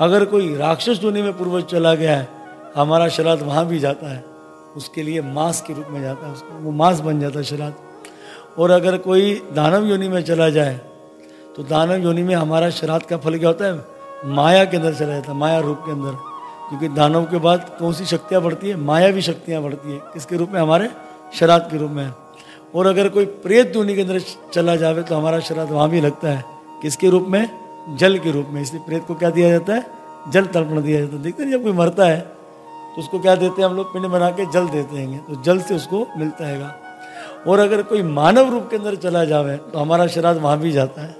अगर कोई राक्षस योनि में पूर्वज चला गया है, हमारा श्राद्ध वहाँ भी जाता है। उसके लिए मांस के रूप में जाता है, उसको वो मांस बन जाता है श्राद्ध और अगर कोई दानव योनि में चला जाए तो दानव योनि में हमारा श्राद्ध का फल क्या होता है? माया के अंदर चला जाता है, माया रूप के अंदर। क्योंकि दानव के बाद कौन सी शक्तियाँ बढ़ती है? माया भी शक्तियाँ बढ़ती है। किसके रूप में? हमारे श्राद्ध के रूप में। और अगर कोई प्रेत दूनी के अंदर चला जावे तो हमारा श्राद्ध वहाँ भी लगता है। किसके रूप में? जल के रूप में, इसलिए प्रेत को क्या दिया जाता है? जल तर्पण दिया जाता है। देखते हैं, जब कोई मरता है तो उसको क्या देते हैं हम लोग? पिंड बना के जल देते हैं। तो जल से उसको मिलता है और अगर कोई मानव रूप के अंदर चला जावे तो हमारा श्राद्ध वहाँ भी जाता है।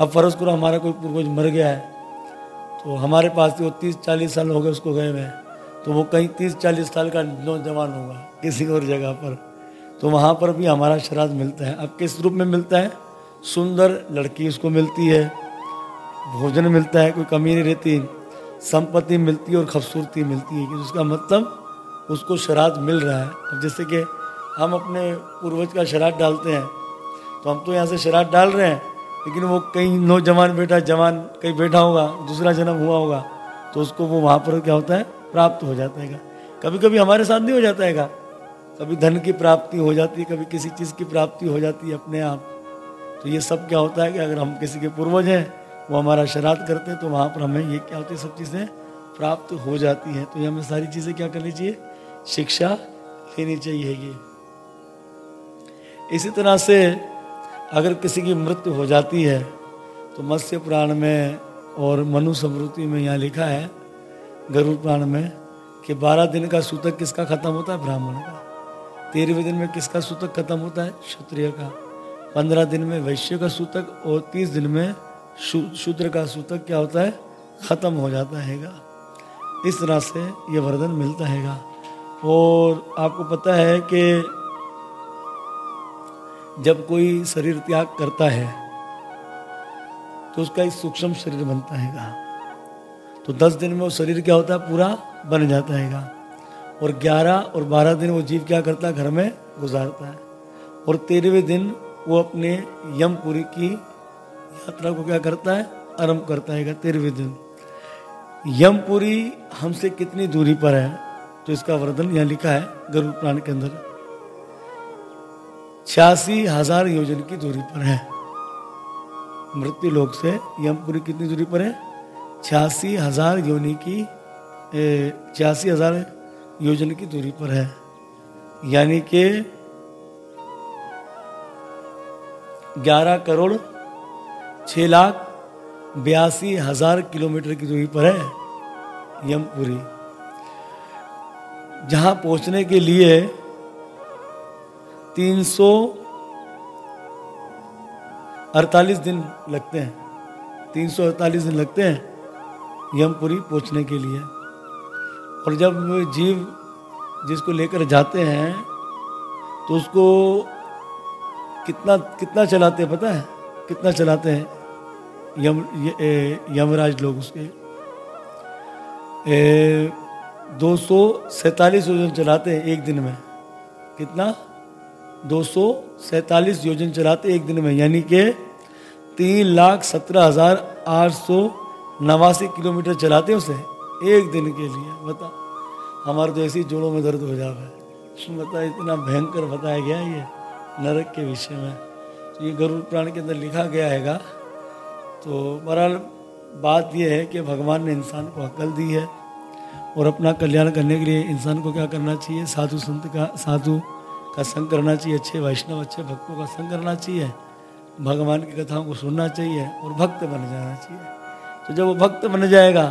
अब फ़र्ज़ करो हमारा कोई पूर्वज मर गया है तो हमारे पास वो तीस चालीस साल हो गए उसको गए हुए तो वो कहीं तीस चालीस साल का नौजवान होगा, किसी और जगह पर। तो वहाँ पर भी हमारा श्राद्ध मिलता है। अब किस रूप में मिलता है? सुंदर लड़की उसको मिलती है। भोजन मिलता है, कोई कमी नहीं रहती, संपत्ति मिलती है और खूबसूरती मिलती है। उसका मतलब उसको श्राद्ध मिल रहा है। अब जैसे कि हम अपने पूर्वज का श्राद्ध डालते हैं तो हम तो यहाँ से श्राद्ध डाल रहे हैं, लेकिन वो कहीं नौजवान बेटा, जवान कहीं बैठा होगा, दूसरा जन्म हुआ होगा तो उसको वो वहाँ पर क्या होता है? प्राप्त हो जाता है। कभी कभी हमारे साथ नहीं हो जाता है। कभी धन की प्राप्ति हो जाती है, कभी किसी चीज़ की प्राप्ति हो जाती है अपने आप। तो ये सब क्या होता है कि अगर हम किसी के पूर्वज हैं वो हमारा श्राद्ध करते हैं तो वहाँ पर हमें ये क्या होती है, सब चीज़ें प्राप्त हो जाती हैं। तो ये हमें सारी चीज़ें क्या करनी चाहिए? शिक्षा लेनी चाहिए ये। इसी तरह से अगर किसी की मृत्यु हो जाती है तो मत्स्य पुराण में और मनु समृति में यहाँ लिखा है, गरुड़ पुराण में, कि बारह दिन का सूतक किसका खत्म होता है? ब्राह्मण का। तेरहवें दिन में किसका सूतक खत्म होता है? क्षत्रिय का। पंद्रह दिन में वैश्य का सूतक और तीस दिन में शूद्र का सूतक क्या होता है? खत्म हो जाता हैगा। इस तरह से ये वर्धन मिलता हैगा। और आपको पता है कि जब कोई शरीर त्याग करता है तो उसका एक सूक्ष्म शरीर बनता हैगा। तो दस दिन में वो शरीर क्या होता है? पूरा बन जाता हैगा। और ग्यारह और बारह दिन वो जीव क्या करता है? घर में गुजारता है। और तेरहवें दिन वो अपने यमपुरी की यात्रा को क्या करता है? आरंभ करता है तेरहवें दिन। यमपुरी हमसे कितनी दूरी पर है? तो इसका वर्णन यहाँ लिखा है गरुड़ पुराण के अंदर। छियासी हज़ार योजन की दूरी पर है। मृत्यु लोक से यमपुरी कितनी दूरी पर है? छियासी हज़ार योनि की छियासी हज़ार योजन की दूरी पर है। यानी कि ग्यारह करोड़ छ लाख बयासी हज़ार किलोमीटर की दूरी पर है यमपुरी। जहाँ पहुँचने के लिए तीन सौ अड़तालीस दिन लगते हैं। तीन सौ अड़तालीस दिन लगते हैं यमपुरी पहुँचने के लिए। और जब जीव जिसको लेकर जाते हैं तो उसको कितना कितना चलाते हैं पता है? कितना चलाते हैं? यम यमराज लोग उसके। दो सौ सैतालीस योजन चलाते हैं एक दिन में। कितना? दो सौ सैतालीस योजन चलाते एक दिन में, यानी कि तीन लाख सत्रह हज़ार आठ सौ नवासी किलोमीटर चलाते हैं उसे, एक दिन के लिए। बता, हमारे तो ऐसी जोड़ों में दर्द हो जावे बता, इतना भयंकर बताया गया ये, नरक के विषय में। ये गरुड़ पुराण के अंदर लिखा गया हैगा तो बहरहाल, बात यह है कि भगवान ने इंसान को अकल दी है और अपना कल्याण करने के लिए इंसान को क्या करना चाहिए? साधु संत का, साधु का संग करना चाहिए, अच्छे वैष्णव, अच्छे भक्तों का संग करना चाहिए, भगवान की कथाओं को सुनना चाहिए और भक्त बन जाना चाहिए। तो जब वो भक्त बन जाएगा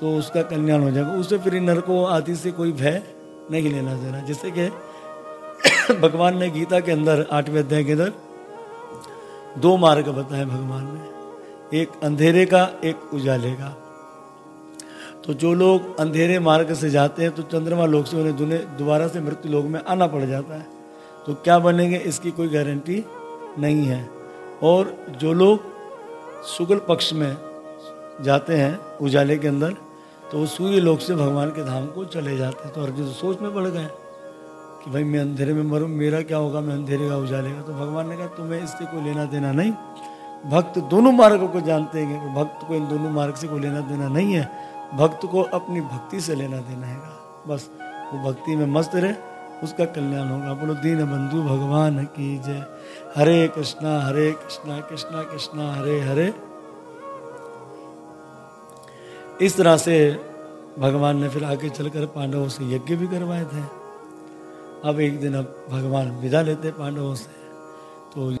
तो उसका कल्याण हो जाएगा। उसे फिर नरकों आदि से कोई भय नहीं लेना देना। जैसे कि भगवान ने गीता के अंदर, आठवें अध्याय के अंदर दो मार्ग बताए भगवान ने। एक अंधेरे का, एक उजाले का। तो जो लोग अंधेरे मार्ग से जाते हैं तो चंद्रमा लोक से उन्हें दोबारा से मृत्यु लोक में आना पड़ जाता है। तो क्या बनेंगे, इसकी कोई गारंटी नहीं है। और जो लोग शुक्ल पक्ष में जाते हैं, उजाले के अंदर तो वो सूर्य लोक से भगवान के धाम को चले जाते हैं। तो अर्जुन तो सोच में पड़ गए कि भाई मैं अंधेरे में मरूं, मेरा क्या होगा? मैं अंधेरे का, उजाले का। तो भगवान ने कहा, तुम्हें इससे कोई लेना देना नहीं। भक्त दोनों मार्गों को जानते हैं भक्त को इन दोनों मार्ग से कोई लेना देना नहीं है। भक्त को अपनी भक्ति से लेना देना है। बस वो भक्ति में मस्त रहे, उसका कल्याण होगा। बोलो, दीन बंधु भगवान की जय। हरे कृष्णा हरे कृष्णा कृष्णा कृष्णा, हरे हरे। इस तरह से भगवान ने फिर आगे चलकर पांडवों से यज्ञ भी करवाए थे। अब एक दिन अब भगवान विदा लेते पांडवों से। तो